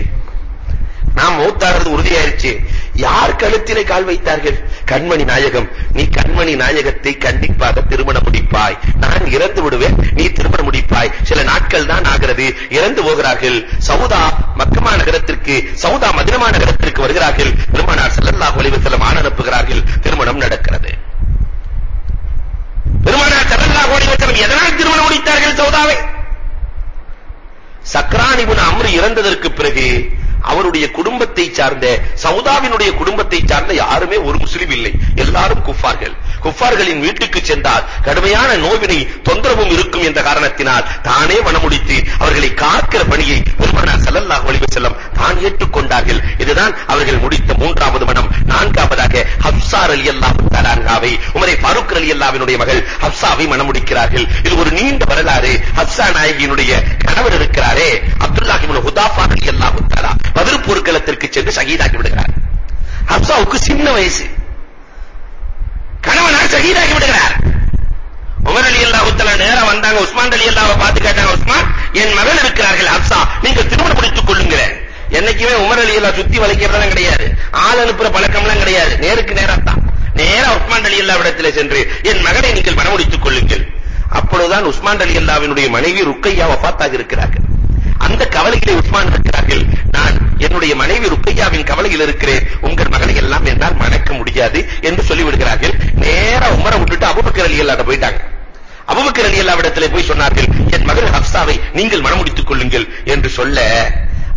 Speaker 1: நான் மௌத்தாகிறது உறுதியாயிருச்சு யார் கழுத்திலே கால் வைத்தார்கள்? கண்மணி நாயகம். நீ கண்மணி நாயகத்தை கண்டிப்பாக திருமணம் முடிப்பாய். நான் இறந்து விடுவேன் நீ திருமணம் முடிப்பாய். சில நாட்கள் தான் ஆகிறது. இறந்து போகிறார்கள். சவுதா மக்கமா நகரத்திற்கு சவுதா மதினமா நகரத்திற்கு வருகிறார்கள். பெருமானார் ஸல்லல்லாஹு அலைஹி வஸல்லம் அனுப்புகிறார்கள். திருமணம் நடக்கிறது. பெருமானார் ஸல்லல்லாஹு அலைஹி வஸல்லம் எதனால் திருமணம் முடித்தார்கள் சவுதாவை? சக்ரான் இப்னு அம்ரு இறந்ததற்கு பிறகு அவருடைய குடும்பத்தை சார்ந்த சவுதாவினுடைய குடும்பத்தை சார்ந்த யாருமே ஒரு முஸ்லிம் இல்லை. எல்லாரும் குஃபார்கள். குஃபார்களின் வீட்டுக்கு சென்றால் கடுமையான நோவினை தொந்தரவும் இருக்கும் என்ற காரணத்தினால் தானே மனமுடித்து அவர்களை காக்கிற பணியை பெருமானார் ஸல்லல்லாஹு அலைஹி வஸல்லம் தான் ஏற்றுக்கொண்டார்கள். இதுதான் அவர்கள் முடித்த மூன்றாவது மனம். நான்காவதாக ஹப்ஸா ரலியல்லாஹு தஆலா அன்ஹாவை உமரை ஃபாரூக் ரலியல்லாஹுவினுடைய மகள் ஹப்ஸாவை மனமுடிக்கிறார்கள். இது ஒரு நீண்ட வரலாறு. ஹப்ஸா நாயகியினுடைய கணவர் இருக்கிறாரே அப்துல்லாஹ் இப்னு ஹுதாஃபா ரலியல்லாஹு தஆலா. பதிர் போர்க்களத்திற்கு சென்று ஷஹீதாகி விடுகிறார். ஹப்ஸாவுக்கு சின்ன வயசு. ஷஹீதாகி விடுகிறார் உமர் அலி அல்லாஹு தஆலா நேரா வந்தாங்க உஸ்மான் அலி அல்லாஹ்வை பார்த்து கேட்டாங்க உஸ்மான் என் மகள் இருக்கிறார்கள் ஹப்ஸா நீங்க திருமணம் முடித்துக் கொள்ளுங்கள் என்னைக்குமே உமர் அலி அல்லாஹ் சுத்தி வளைக்கிறதெல்லாம் கிடையாது. ஆள் அனுப்புற பழக்கம்லாம் கிடையாது. நேருக்கு நேரா தான். நேரா உஸ்மான் அலி அல்லாஹ் இடத்திலே சென்று என் மகளை நீங்கள் மணமுடித்துக் கொள்ளுங்கள். அப்பொழுதுதான் உஸ்மான் அலி அல்லாஹ்வினுடைய மனைவி ருக்கையா வஃபாத் ஆகி இருக்கிறார்கள். அந்த கவலையிலே உஸ்மான் இருக்கிறார்கள் நான் என்னுடைய மனைவி ருக்கையாவின் கவலையில் இருக்கிறேன். உங்கள் மகளை எல்லாம் என்னால் மணக்க முடியாது என்று சொல்லி விடுகிறார்கள் நேரா உமரை விட்டுட்டு அபூபக்கர் ரலியல்லாஹு போயிட்டாங்க. அபூபக்கர் ரலியல்லாஹு இடத்திலே போய் சொன்னார்கள் என் மகள் ஹப்சாவை நீங்கள் மணமுடித்துக் கொள்ளுங்கள் என்று சொல்ல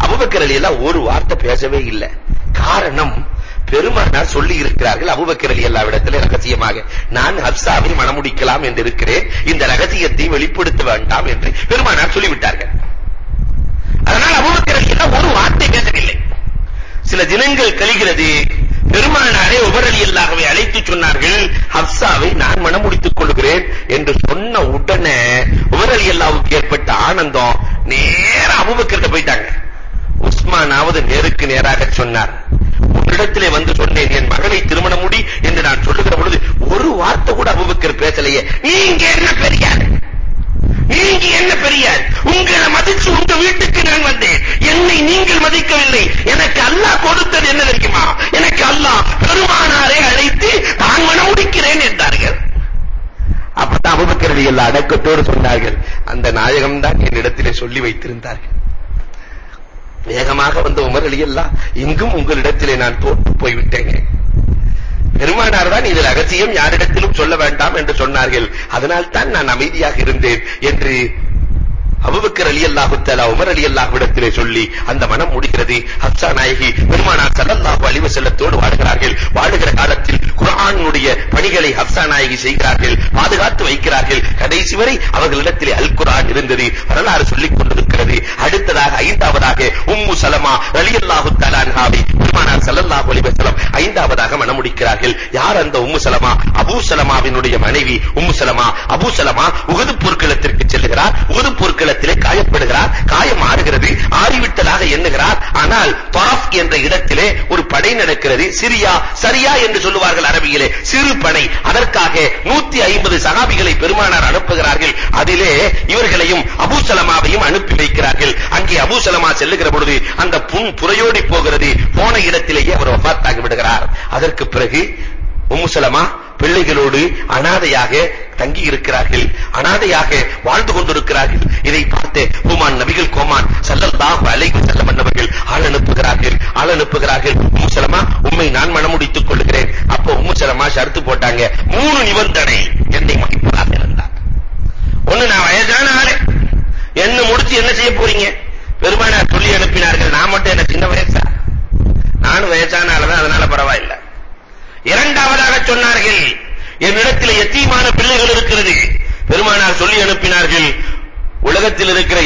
Speaker 1: அபூபக்கர் ரலியல்லாஹு ஒரு வார்த்தை பேசவே இல்லை. காரணம் பெருமானார் சொல்லி இருக்கிறார்கள் அபூபக்கர் எல்லா இடத்திலே ரகசியமாக நான் ஹப்சாவை மணமுடிக்கலாம் என்று இருக்கிறேன் இந்த ரகசியத்தை வெளிப்படுத்த வேண்டாம் என்று பெருமானார் சொல்லிவிட்டார்கள். அதனால் அபூபக்கர் ஒரு வார்த்தை பேசவில்லை. சில தினங்கள் கழிகிறது பெருமானாரே உமர் ரலியல்லாஹுவை அழைத்து சொன்னார்கள் ஹப்சாவை நான் மணமுடித்துக் கொள்கிறேன் என்று சொன்ன உடனே உமர் ரலியல்லாஹுக்கு ஏற்பட்ட ஆனந்தம் நேரா அபூபக்கர்ட்ட போயிட்டாங்க. உஸ்மானாவது நேருக்கு நேராக சொன்னார். உன்னிடத்திலே வந்து சொன்னேன் என் மகளை திருமணம் முடி என்று நான் சொல்லுகிற பொழுது ஒரு வார்த்தை கூட அபூபக்கர் பேசலையே. நீங்க என்ன பெரியார்? நீங்க என்ன பெரியார்? உங்களை மதிச்சு உங்க வீட்டுக்கு நான் வந்தேன். என்னை நீங்கள் மதிக்கவில்லை. எனக்கு அல்லாஹ் கொடுத்தது என்ன தெரியுமா? எனக்கு அல்லாஹ் பெருமானாரை அழைத்து தான் மனம் முடிக்கிறேன் என்றார்கள். அப்பதான் அபுபக்கர் ரலியல்லாஹு அடக்கத்தோடு சொன்னார்கள் அந்த நாயகம் தான் என்னிடத்திலே சொல்லி வைத்திருந்தார்கள். வேகமாக வந்த உமர் ரலியல்லாஹு இங்கும் உங்களிடத்திலே நான் தோற்று போய்விட்டேங்க பெருமானார் தான் இதில் ரகசியம் யாரிடத்திலும் சொல்ல வேண்டாம் என்று சொன்னார்கள். அதனால் தான் நான் அமைதியாக இருந்தேன் என்று அபுபக்கர் அலி அல்லாஹு தஆலா உமர் அலி அல்லாஹ் இடத்திலே சொல்லி அந்த மனம் முடிகிறது. ஹப்ஸா நாயகி பெருமானார் ஸல்லல்லாஹு அலைஹி வஸல்லத்தோடு வாழுகிறார்கள். வாழுகிற காலத்தில் குர்ஆனுடைய பணிகளை ஹப்ஸா நாயகி செய்கிறார்கள் பாதுகாத்து வைக்கிறார்கள். கடைசி வரை அவர்களிடத்திலே அல் குர்ஆன் இருந்தது வரலாறு சொல்லிக் கொண்டிருக்கிறது. அடுத்ததாக ஐந்தாவதாக உம்மு சலமா ரலியல்லாஹு தஆலா அன்ஹாவை பெருமானார் ஸல்லல்லாஹு அலைஹி வஸல்லம் ஐந்தாவதாக மனம் முடிக்கிறார்கள் யார் அந்த உம்மு சலமா? அபூ சலமாவினுடைய மனைவி Umm Salama. Abu Salama Uhud போர்க்களத்திற்கு செல்கிறார் உஹது போர்க்கள இடத்திலே காயப்படுகிறார் காயம் ஆறுகிறது ஆறிவிட்டதாக எண்ணுகிறார். ஆனால் தரஃப் என்ற இடத்திலே ஒரு படை நடக்கிறது. சிரியா சரியா என்று சொல்லுவார்கள் அரபியிலே. சிறு படை. அதற்காக 150 சகாபிகளை பெருமானார் அனுப்புகிறார்கள். அதிலே இவர்களையும் அபூ சலமாவையும் அனுப்பி வைக்கிறார்கள். அங்கே அபூ சலமா செல்லுகிற பொழுது அந்த புண் புறையோடி போகிறது. போன இடத்திலேயே அவர் வஃபாத்தாகி விடுகிறார். அதற்கு பிறகு உம்மு சலமா பிள்ளைகளோடு அனாதையாக தங்கி இருக்கிறார்கள் அனாதையாக வாழ்ந்து கொண்டிருக்கிறார்கள். இதை பார்த்து ஹுமான் நபிகள் கோமான் சல்லல்லாஹு அலைஹி வஸல்லம் அன்னவர்கள் ஆள் அனுப்புகிறார்கள் ஆள் அனுப்புகிறார்கள். உம்மு சலமா உம்மை நான் மனமுடித்துக் கொள்கிறேன். அப்ப உம்மு சலமா ஷர்த்து போட்டாங்க. மூணு நிபந்தனை என்னை மதிப்பதாக இருந்தார் ஒண்ணு நான் வயசான ஆளு என்ன முடிச்சு என்ன செய்ய போறீங்க பெருமானார் சொல்லி அனுப்பினார்கள் நான் மட்டும் என்ன சின்ன வயசா நானும் வயசான ஆளு தான் அதனால பரவாயில்லை இரண்டாவதாக சொன்னார்கள் என்னிடத்தில் எத்தீமான பிள்ளைகள் இருக்கிறது பெருமானார் சொல்லி அனுப்பினார்கள் உலகத்தில் இருக்கிற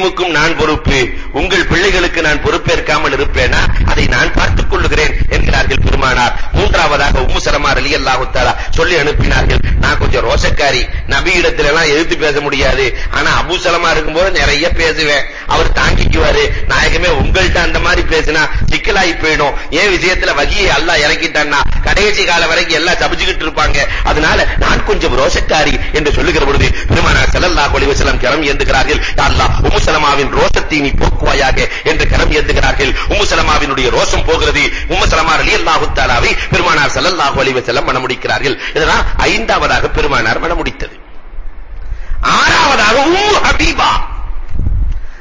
Speaker 1: முஸ்லிமுக்கும் நான் பொறுப்பு. உங்கள் பிள்ளைகளுக்கு நான் பொறுப்பேற்காமல் இருப்பேனா? அதை நான் பார்த்துக் கொள்கிறேன் என்கிறார்கள் பெருமானார். மூன்றாவதாக உம்மு சலமா ரலியல்லாஹு தஆலா சொல்லி அனுப்பினார்கள். நான் கொஞ்சம் ரோசக்காரி நபி இடத்துல எல்லாம் எதிர்த்து பேச முடியாது. ஆனா அபூ சலமா இருக்கும்போது நிறைய பேசுவேன். அவர் தாங்கிக்குவாரு. நாயகமே உங்கள்ட்ட அந்த மாதிரி பேசினா சிக்கலாகி போயிடும். ஏன் விஷயத்துல வகியை அல்லாஹ் இறக்கிட்டான்னா? கடைசி காலம் வரைக்கும் எல்லாம் தபிச்சுக்கிட்டு இருப்பாங்க. அதனால நான் கொஞ்சம் ரோசக்காரி என்று சொல்லுகிற பொழுது பெருமானார் ஸல்லல்லாஹு அலைஹி வஸல்லம் கரம் ஏந்துகிறார்கள். யா அல்லாஹ் உம்மு சலமாவின் ரோசத்தை நீ போக்குவாயாக என்று கரம் ஏந்துகிறார்கள். உம்மு சலமாவினுடைய ரோசம் போகிறது. உம்மு சலமா ரலியல்லாஹு தஆலாவை பெருமானார் ஸல்லல்லாஹு அலைஹி வஸல்லம் மணமுடிக்கிறார்கள். இதெல்லாம் ஐந்தாவதாக பெருமானார் மணமுடித்தது. ஆறாவதாக உம்மு ஹபீபா.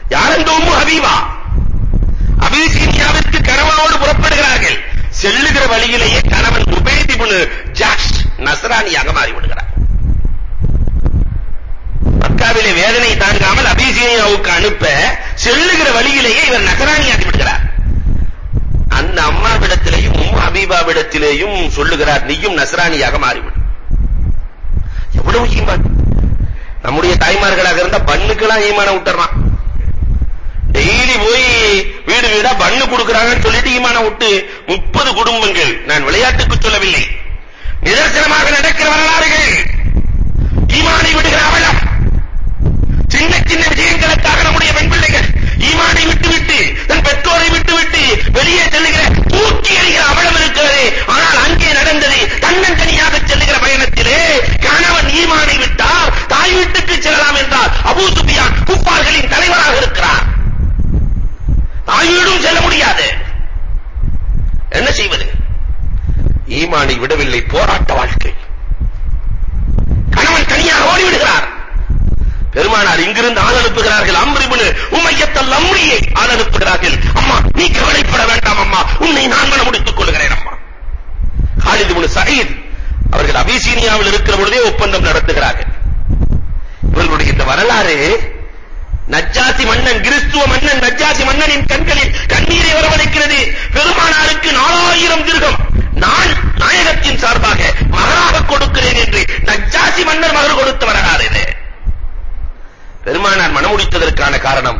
Speaker 1: யார் அந்த உம்மு ஹபீபா? அபிசீனியாவிற்கு கணவனோடு புறப்படுகிறார்கள். செல்லுகிற வழியிலேயே கணவன் உபைத் இப்னு ஜாஷ் நஸ்ரானியாக மாறிவிடுகிறார். மக்காவிலே வேதனை தாங்காமல் அபிசீனியாவுக்கு அனுப்ப செல்லுகிற வழியிலேயே இவர் நசரானியாகி விடுகிறார். அந்த அம்மாவிடத்திலேயும் உம்மு ஹபீபாவிடத்திலேயும் சொல்லுகிறார் நீயும் நஸ்ரானியாக மாறிவிடு. எவ்வளவு ஈமான்? நம்முடைய தாய்மார்களாக இருந்தா பண்ணுக்கெல்லாம் ஈமான விட்டுறான். டெய்லி போய் வீடு வீடா பண்ணு கொடுக்கறாங்கன்னு சொல்லிட்டு ஈமான விட்டு 30 குடும்பங்கள் நான் விளையாட்டுக்கு சொல்லவில்லை. நிதர்சனமாக நடக்கிற வரலாறுகள். ஈமானை விடுகிற அவலம் சின்ன விஜயங்களுக்காக நம்முடைய பெண் பிள்ளைகள் ஈமானை விட்டுவிட்டு தன் பெற்றோரை விட்டுவிட்டு வெளியே செல்லுகிற தூக்கி எறிகிற அவலம் இருக்கிறது. ஆனால் அங்கே நடந்தது தன்னந்தனியாக செல்லுகிற பயணத்திலே கணவன் ஈமானை விட்டால் தாய் வீட்டுக்கு செல்லலாம் என்றால் அபூ சுபியான் குப்பார்களின் தலைவராக இருக்கிறார். தாய் வீடும் செல்ல முடியாது. என்ன செய்வது? ஈமானை விடவில்லை போராட்ட வாழ்க்கை கணவன் தனியாக ஓடிவிடுகிறார் பெருமானார் இங்கிருந்து ஆள் அனுப்புகிறார்கள். அம்ரிபுனு உமையத்தல் அம்ரியை ஆள் அனுப்புகிறார்கள். அம்மா நீ கவலைப்பட வேண்டாம் அம்மா. உன்னை நான் மன முடித்துக் கொள்கிறேன் அம்மா. காலிது முனு சயீத் அவர்கள் அபிசீனியாவில் இருக்கிற பொழுதே ஒப்பந்தம் நடத்துகிறார்கள். இவர்களுடைய இந்த வரலாறு நஜ்ஜாசி மன்னன் கிறிஸ்துவ மன்னன் நஜ்ஜாசி மன்னனின் கண்களில் கண்ணீரை வரவழைக்கிறது. பெருமானாருக்கு நாலாயிரம் திருகம். நான் நாயகத்தின் சார்பாக மகராக கொடுக்கிறேன் என்று நஜ்ஜாசி மன்னர் மகர் கொடுத்த வரலாறு இது. பெருமானார் மனமுடித்ததற்கான காரணம்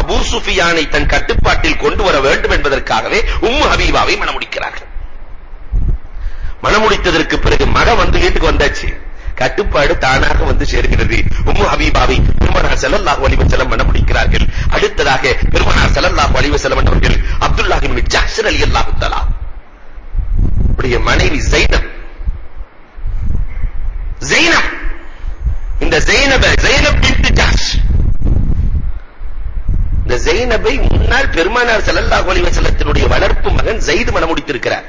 Speaker 1: அபூ சுஃபியானை தன் கட்டுப்பாட்டில் கொண்டு வர வேண்டும் என்பதற்காகவே உம்மு ஹபீபாவை மனமுடிக்கிறார்கள். மனமுடித்ததற்கு பிறகு மக வந்து வீட்டுக்கு வந்தாச்சு. கட்டுப்பாடு தானாக வந்து சேர்கிறது. உம்மு ஹபீபாவை பெருமானார் ஸல்லல்லாஹு அலைஹி வஸல்லம் மனமுடிக்கிறார்கள் அடுத்ததாக பெருமானார் ஸல்லல்லாஹு அலைஹி வஸல்லம் அவர்கள் அப்துல்லாஹ் இப்னு ஜஹ்ஷ் ரலியல்லாஹு தஆலா உடைய மனைவி ஜைனப் ஜைனப் இந்த ஜைனப ஜைனப் பின்த் ஜஹ்ஷ் இந்த ஜைனபை முன்னால் பெருமானார் ஸல்லல்லாஹு அலைஹி வஸல்லத்தினுடைய வளர்ப்பு மகன் ஜைத் மணமுடித்திருக்கிறார்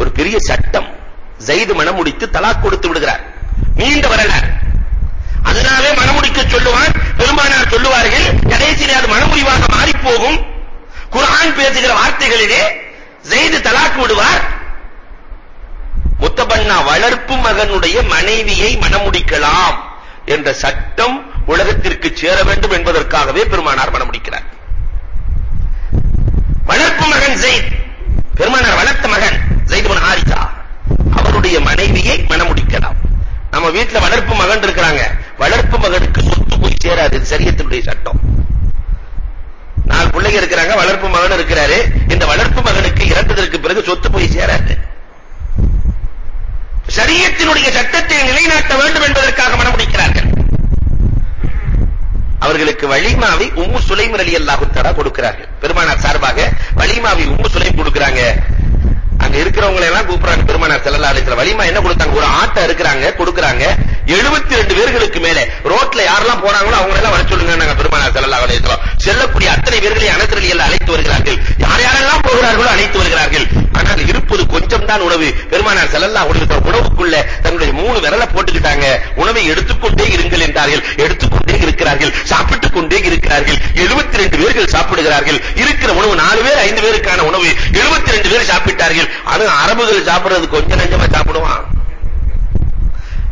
Speaker 1: ஒரு பெரிய சட்டம் ஜைது மணமுடித்து தலாக் கொடுத்து விடுகிறார். நீண்ட வரலாறு அதனாலே மணமுடிக்க சொல்லுவான் பெருமானார் சொல்லுவார்கள் கடைசியிலே அது மணமுடிவாக மாறி போகும் குர்ஆன் பேசுகிற வார்த்தைகளிலே செய்து தலாக் விடுவார். முத்தபன்னா வளர்ப்பு மகனுடைய மனைவியை மணமுடிக்கலாம் என்ற சட்டம் உலகத்திற்கு சேர வேண்டும் என்பதற்காகவே பெருமானார் மணமுடிக்கிறார் வளர்ப்பு மகன் ஜெயித் பெருமானார் வளர்த்த மகன் ஜெயித் பின் ஹாரிசா அவருடைய மனைவியை மணமுடிக்கலாம் நம்ம வீட்டுல வளர்ப்பு மகன் இருக்கிறாங்க வளர்ப்பு மகனுக்கு சொத்து போய் சேராது இது சரியத்தினுடைய சட்டம் நாலு பிள்ளைங்க இருக்கிறாங்க வளர்ப்பு மகன் இருக்கிறாரு இந்த வளர்ப்பு மகனுக்கு இறந்ததற்கு பிறகு சொத்து போய் சேராது சரியத்தினுடைய சட்டத்தை நிலைநாட்ட வேண்டும் என்பதற்காக மனமுடிக்கிறார்கள் அவர்களுக்கு வலிமாவை உம்மு சுலைம் ரலியல்லாஹு தஆலா கொடுக்கிறார்கள். பெருமானார் சார்பாக வலிமாவை உம்மு சுலைம் கொடுக்கறாங்க. அங்க இருக்கிறவங்க எல்லாம் கூப்பிடுறாங்க பெருமானார் ஸல்லல்லாஹு அலைஹி வஸல்லம். வலிமா என்ன கொடுத்தாங்க? ஒரு ஆட்டை இருக்கிறாங்க கொடுக்கறாங்க. 72 பேர்களுக்கு மேலே ரோட்ல யாரெல்லாம் போறாங்களோ அவங்க எல்லாம் வர சொல்லுங்க பெருமானார் ஸல்லல்லாஹு அலைஹி வஸல்லம். செல்லக்கூடிய அத்தனை பேர்களை அனசரலி எல்லாம் அழைத்து வருகிறார்கள். யார் யாரெல்லாம் போகிறார்களோ அழைத்து வருகிறார்கள். ஆனால் இருப்பது கொஞ்சம் தான் உணவு. பெருமானார் ஸல்லல்லாஹு அலைஹி உணவை எடுத்துக்கொண்டே இருங்கள் என்றார்கள். எடுத்துக்கொண்டே இருக்கிறார்கள். சாப்பிட்டுக் கொண்டே இருக்கிறார்கள். 72 பேர்கள் சாப்பிடுகிறார்கள். இருக்கிற உணவு நாலு பேர் ஐந்து பேருக்கான உணவு. 72 பேர் சாப்பிட்டார்கள். அது அரபுகள் சாப்பிடுறது கொஞ்சம் நஞ்சமா சாப்பிடுவான்.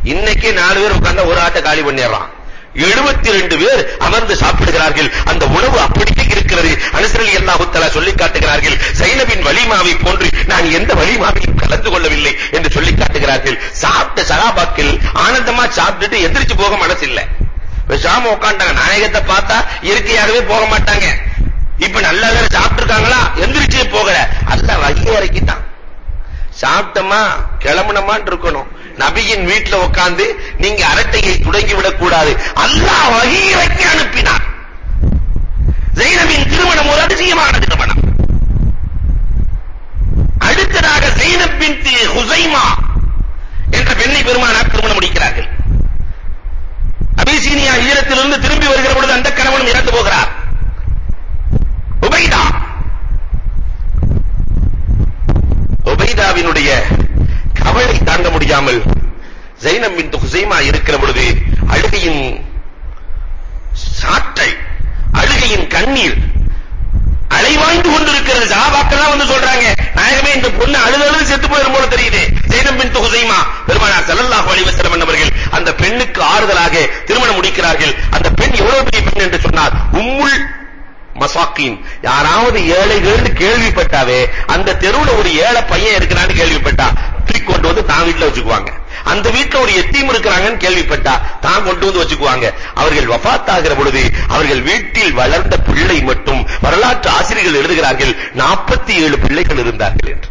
Speaker 1: இன்னைக்கு நாலு பேர் உட்கார்ந்தா ஒரு ஆட்டை காலி பண்ணிடுறான். 72 பேர் அமர்ந்து சாப்பிடுகிறார்கள். அந்த உணவு அப்படியே இருக்கிறது. அனுசரலி அல்லாஹ் தஆலா சொல்லி காட்டுகிறார்கள். சைனபின் வலிமாவை போன்று நான் எந்த வலிமாவையும் கலந்து கொள்ளவில்லை என்று சொல்லி காட்டுகிறார்கள். சாப்பிட்ட சகாபாக்கள் ஆனந்தமா சாப்பிட்டுட்டு எந்திரிச்சு போக மனசு இல்ல பேசாம உட்கார்ந்தாங்க. நாயகத்தை பார்த்தா இயற்கையாகவே போக மாட்டாங்க. இப்ப நல்லா வேற சாப்பிட்டுருக்காங்களா? எந்திரிச்சே போகல. அல்ல வகையை இறக்கிட்டான். சாப்பிட்டமா? கிளம்பணுமான்னு இருக்கணும். நபியின் வீட்டுல உட்கார்ந்து நீங்க அரட்டையை துடங்கி விடக்கூடாது அல்லாஹ் வகை இறக்கி அனுப்பினார் ஜெயினபின் திருமணம் ஒரு அதிசயமான திருமணம். அடுத்ததாக ஜெயினப் பின் ஹுசைமா என்ற பெண்ணை பெருமானார் திருமணம் முடிக்கிறார்கள். அபிசீனியா ஈரத்திலிருந்து திரும்பி வருகிற பொழுது அந்த கணவனும் இறந்து போகிறார். உபைதா. உபைதாவினுடைய அவளை தாங்க முடியாமல் ஜைனம் பின் ஹுசைமா இருக்கிற பொழுது அழுகையின் சாட்டை அழுகையின் கண்ணீர் அலைவாய்ந்து கொண்டிருக்கிறது. சஹாபாக்கள் வந்து சொல்றாங்க நாயகமே இந்த பொண்ணு அழுது செத்து போயிரும் போல தெரியுது. ஜைனம் பின் ஹுசைமா பெருமானார் ஸல்லல்லாஹு அலைஹி வஸல்லம் அவர்கள் அந்த பெண்ணுக்கு ஆறுதலாக திருமணம் முடிக்கிறார்கள். அந்த பெண் எவ்வளவு பெரிய பெண் என்று சொன்னார் உம்முல் மசாக்கின். யாராவது ஏழைகள்னு கேள்விப்பட்டாவே அந்த தெருவுல ஒரு ஏழை பையன் இருக்கிறான்னு கேள்விப்பட்டா. கொண்டு வந்து தான் வீட்டுல வச்சுக்குவாங்க. அந்த வீட்டுல ஒரு எத்தீம் இருக்கிறாங்கன்னு கேள்விப்பட்டா தான் கொண்டு வந்து வச்சுக்குவாங்க. அவர்கள் வஃபாத் ஆகிற பொழுது அவர்கள் வீட்டில் வளர்ந்த பிள்ளை மட்டும் வரலாற்று ஆசிரியர்கள் எழுதுகிறார்கள் 47 பிள்ளைகள் இருந்தார்கள் என்று.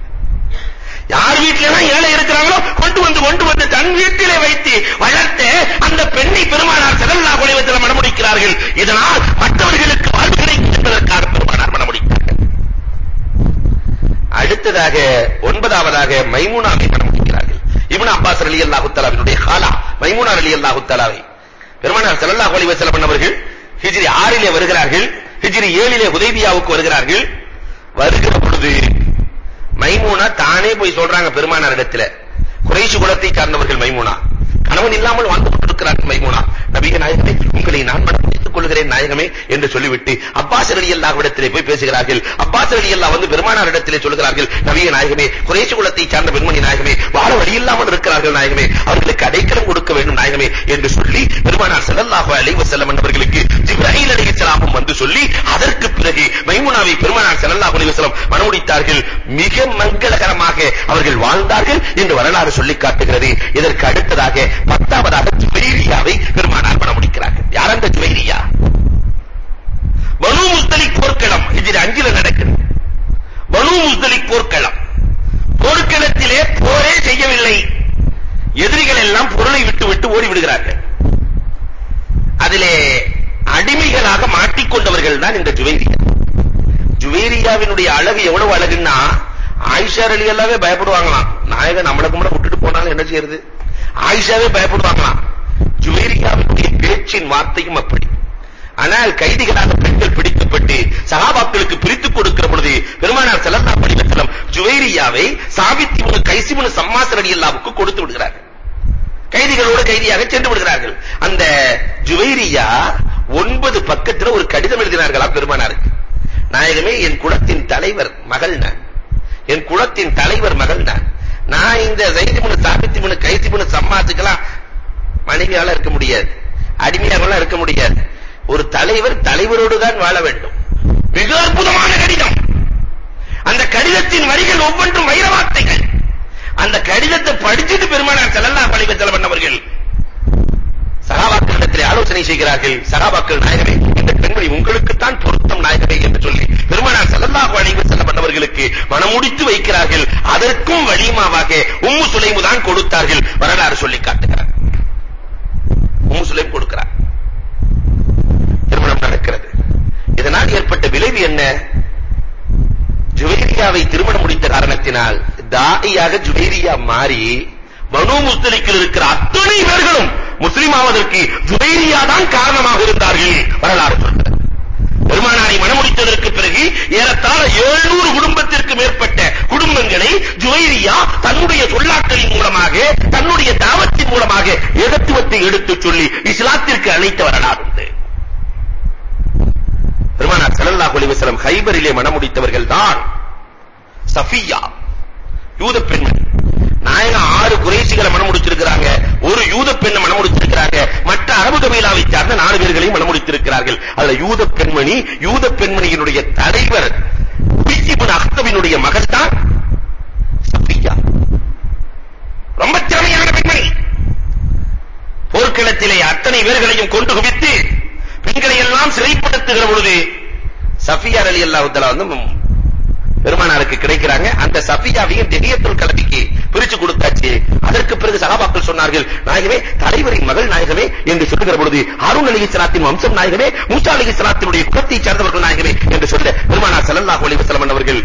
Speaker 1: யார் வீட்டில எல்லாம் ஏழை இருக்கிறாங்களோ கொண்டு வந்து கொண்டு வந்து தன் வீட்டிலே வைத்து வளர்த்து அந்த பெண்ணை பெருமானார் ஸல்லல்லாஹு அலைஹி வஸல்லம் மணமுடிக்கிறார்கள். இதனால் மற்றவர்களுக்கு வாழ்வு கிடைக்கும் என்பதற்காக அடுத்ததாக ஒன்பதாவதாக மைமூனாவை மணமுடிக்கிறார்கள் இப்னு அப்பாஸ் ரலியல்லாஹு தஆலாவினுடைய ஹாலா மைமூனா ரலியல்லாஹு தஆலாவை பெருமானார் ஸல்லல்லாஹு அலைஹி வஸல்லம் அவர்கள் ஹிஜ்ரி 6 வருகிறார்கள் ஹிஜ்ரி 7 ஹுதைபியாவுக்கு வருகிறார்கள். வருகிற பொழுது மைமூனா தானே போய் சொல்றாங்க பெருமானார் இடத்துல. குறைஷி குலத்தை சார்ந்தவர்கள் மைமூனா. கணவன் இல்லாமல் வாழ்ந்து கொண்டிருக்கிறார்கள் மைமூனா. நபிய நாயகமே உங்களை நான் மனம் கொள்கிறேன் நாயகமே என்று சொல்லிவிட்டு அப்பாஸ் ரலியல்லாஹு இடத்திலே போய் பேசுகிறார்கள். அப்பாஸ் ரலியல்லாஹு வந்து பெருமானார் இடத்திலே சொல்கிறார்கள் நபிய நாயகமே குறைஷி குலத்தை சார்ந்த பெண்மணி நாயகமே வாழ வழி இல்லாமல் இருக்கிறார்கள் நாயகமே அவர்களுக்கு அடைக்கலம் கொடுக்க வேண்டும் நாயகமே என்று சொல்லி பெருமானார் ஸல்லல்லாஹு அலைஹி வஸல்லம் என்பவர்களுக்கு ஜிப்ரீல் அலைஹிஸ்ஸலாமும் வந்து சொல்லி அதற்கு பிறகு மைமுனாவை பெருமானார் ஸல்லல்லாஹு அலைஹி வஸல்லம் மணமுடித்தார்கள் மிக மங்களகரமாக அவர்கள் வாழ்ந்தார்கள் என்று வரலாறு சொல்லி காட்டுகிறது. இதற்கு அடுத்ததாக பத்தாவதாக ஜுவைரியாவை பெருமானார் மணமுடிக்கிறார்கள். யார் அந்த ஜுவைரியா பனு முஸ்தலிக் போர்க்களம். ஹிஜ்ரி 5 நடக்குது பனு முஸ்தலிக் போர்க்களம். போர்க்களத்திலே போரே செய்யவில்லை. எதிரிகள் எல்லாம் பொருளை விட்டு விட்டு ஓடி விடுகிறார்கள் அதிலே அடிமைகளாக மாட்டிக்கொண்டவர்கள் தான் இந்த ஜுவைரியா ஜுவேரியாவினுடைய அழகு எவ்வளவு அழகுன்னா ஆயிஷா ரலியல்லாவே பயப்படுவாங்களாம். நாயகன் நம்மளுக்கு முன்னாடி விட்டுட்டு போனாலும் என்ன செய்யறது? ஆயிஷாவே பயப்படுவாங்களாம் ஜுவைரியாவினுடைய பேச்சின் வார்த்தையும் அப்படி. ஆனால் கைதிகளாக பெண்கள் பிடிக்கப்பட்டு சஹாபாக்களுக்கு பிரித்துக் கொடுக்கிற பொழுது பெருமானார் ஸல்லல்லாஹு அலைஹி வஸல்லம் ஜுவைரியாவை சாபித் இப்னு கைஸ் இப்னு சம்மாஸ் ரலியல்லாஹுக்கு கொடுத்து விடுகிறார்கள். கைதிகளோடு கைதியாக சென்று விடுகிறார்கள். அந்த ஜுவைரியா ஒன்பது பக்கத்துல ஒரு கடிதம் எழுதினார்களாம் பெருமானாருக்கு. நாயகமே என் குலத்தின் தலைவர் மகள் நான் என் குலத்தின் தலைவர் மகள் நான் நான் இந்த ஜைத் இப்னு சாபித் இப்னு கைத் இப்னு சம்மாத்துக்கெல்லாம் மனைவியால இருக்க முடியாது. அடிமையாகலாம் இருக்க முடியாது. ஒரு தலைவர் தலைவரோடு தான் வாழ வேண்டும். மிக அற்புதமான கடிதம். அந்த கடிதத்தின் வரிகள் ஒவ்வொன்றும் வைர வார்த்தைகள். அந்த கடிதத்தை படிச்சுட்டு பெருமானார் ஸல்லல்லாஹு அலைஹி வஸல்லம் பண்ணவர்கள் சகாபாக்களிடத்தில் ஆலோசனை செய்கிறார்கள். சகாபாக்கள் நாயகமே இந்த பெண்மணி உங்களுக்கு தான் பொருத்தம் நாயகமே என்று சொல்லி பெருமானார் ஸல்லல்லாஹு அலைஹி வஸல்லம் பண்ணவர்களுக்கு மனமுடித்து வைக்கிறார்கள். அதற்கும் வலிமாவாக உம்மு சுலைமு தான் கொடுத்தார்கள். வரலாறு சொல்லி காட்டுகிறார். உம்மு சுலைம் கொடுக்கிறார். திருமணம் நடக்கிறது. இதனால் ஏற்பட்ட விளைவு என்ன? ஜுவேரியாவை திருமணம் முடித்த காரணத்தினால் தாயியாக ஜுவேரியா மாறி பனு முஸ்தலிக்கில் இருக்கிற அத்தனை பேர்களும் முஸ்லிம் ஆவதற்கு ஜுவேரியா தான் காரணமாக இருந்தார்கள். வரலாறு சொல்கிறது. பெருமானாரை மணமுடித்ததற்கு பிறகு ஏறத்தாழ 700 குடும்பத்திற்கு மேற்பட்ட குடும்பங்களை ஜுவைரியா தன்னுடைய சொல்லாக்களின் மூலமாக தன்னுடைய தாவத்தின் மூலமாக ஏகத்துவத்தை எடுத்துச் சொல்லி இஸ்லாத்திற்கு அழைத்த வரலாறு உண்டு பெருமானார் ஸல்லல்லாஹு அலைஹி வஸல்லம் ஹைபரிலே மணமுடித்தவர்கள் தான் சஃபியா யூத பெண்மணி நாயகம் ஆறு குறைசிகளை மனம் முடிச்சிருக்கிறாங்க. ஒரு யூத பெண்ணை மனம் முடிச்சிருக்கிறாங்க. மற்ற அரபு கபீலாவை சார்ந்த நாலு பேர்களையும் மனம் முடித்திருக்கிறார்கள். அதுல யூத பெண்மணி யூத பெண்மணியினுடைய தலைவர் உய்யிபின் அக்தபினுடைய மகள் தான் சஃபியா. ரொம்ப திறமையான பெண்மணி. போர்க்களத்திலே அத்தனை பேர்களையும் கொண்டு குவித்து பெண்களை எல்லாம் சிறைப்படுத்துகிற பொழுது சஃபியா ரலியல்லாஹு தஆலா வந்து பெருமானாருக்கு கிடைக்கிறாங்க. அந்த சஃபியாவையும் திஹியத்துல் கலவிக்கு பிரிச்சு கொடுத்தாச்சு. அதற்கு பிறகு சஹாபாக்கள் சொன்னார்கள் நாயகமே தலைவரின் மகள் நாயகமே என்று சொல்லுகிற பொழுது ஹாரூன் அலைஹிஸ்ஸலாத்தின் வம்சம் நாயகமே மூசா அலைஹிஸ்ஸலாத்தினுடைய குலத்தை சேர்ந்தவர்கள் நாயகமே என்று சொல்ல பெருமானார் ஸல்லல்லாஹு அலைஹி வஸல்லம் அவர்கள்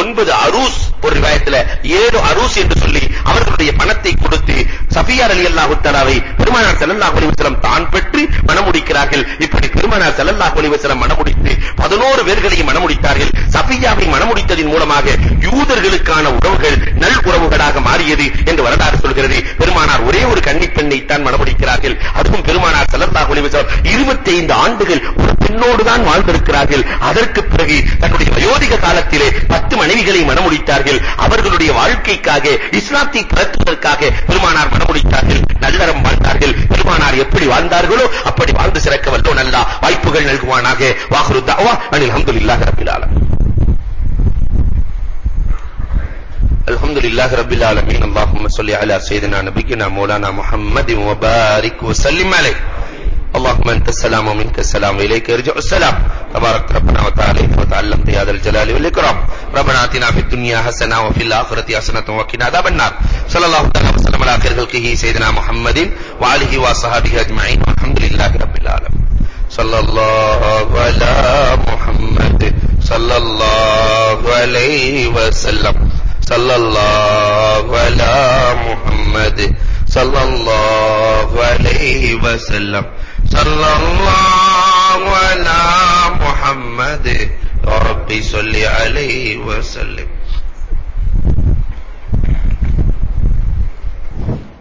Speaker 1: ஒன்பது அரூஸ் ஒரு ரிவாயத்துல ஏழு அரூஸ் என்று சொல்லி அவர்களுடைய பணத்தை கொடுத்து சஃபியா ரலியல்லாஹு தஆலாவை பெருமானார் ஸல்லல்லாஹு அலைஹி வஸல்லம் தான் பெற்று மணமுடிக்கிறார்கள் இப்படி பெருமானார் ஸல்லல்லாஹு அலைஹி வஸல்லம் மணமுடித்து 11 பேர்களையும் மணமுடித்தார்கள் சஃபியாவை மணமுடித்ததின் மூலமாக யூதர்களுக்கான உறவுகள் நல் உறவுகளாக மாறியது என்று வரலாறு சொல்கிறது. பெருமானார் ஒரே ஒரு கன்னி பெண்ணை தான் மணமுடிக்கிறார்கள் அதுவும் பெருமானார் ஸல்லல்லாஹு அலைஹி வஸல்லம் 25 ஆண்டுகள் ஒரு பெண்ணோடு தான் வாழ்ந்திருக்கிறார்கள். அதற்கு பிறகு தன்னுடைய வயோதிக காலத்திலே 10 மனைவிகளை மணமுடித்தார்கள் அவர்களுடைய வாழ்க்கைக்காக இஸ்லாத்தை பரத்துவதற்காக பெருமானார் மணமுடித்தார்கள் நல்லறம் வாழ்ந்தார்கள். பெருமானார் எப்படி வாழ்ந்தார்களோ அப்படி வாழ்ந்து சிறக்க வல்லோன் அல்லாஹ் வாய்ப்புகள் நல்குவானாக வாஹ்ரு தஅவா அனில் ஹம்துலில்லாஹி ரப்பில் ஆலமீன் الحمد لله رب العالمين اللهم صل على سيدنا نبينا مولانا محمد وبارك وسلم عليه اللهم انت السلام ومنك السلام اليك يرجع السلام. تبارك ربنا وتعالى وتعلمت يا ذا الجلال والإكرام. ربنا آتنا في الدنيا حسنة وفي الآخرة حسنة وقنا عذاب النار. صلى الله تعالى وسلم على خير خلقه سيدنا محمد وآله وصحبه أجمعين. والحمد لله رب العالمين. صلى الله على محمد. صلى الله عليه وسلم. صلى الله على محمد. صلى الله عليه وسلم. صلى الله على محمد. ربي صلي عليه وسلم.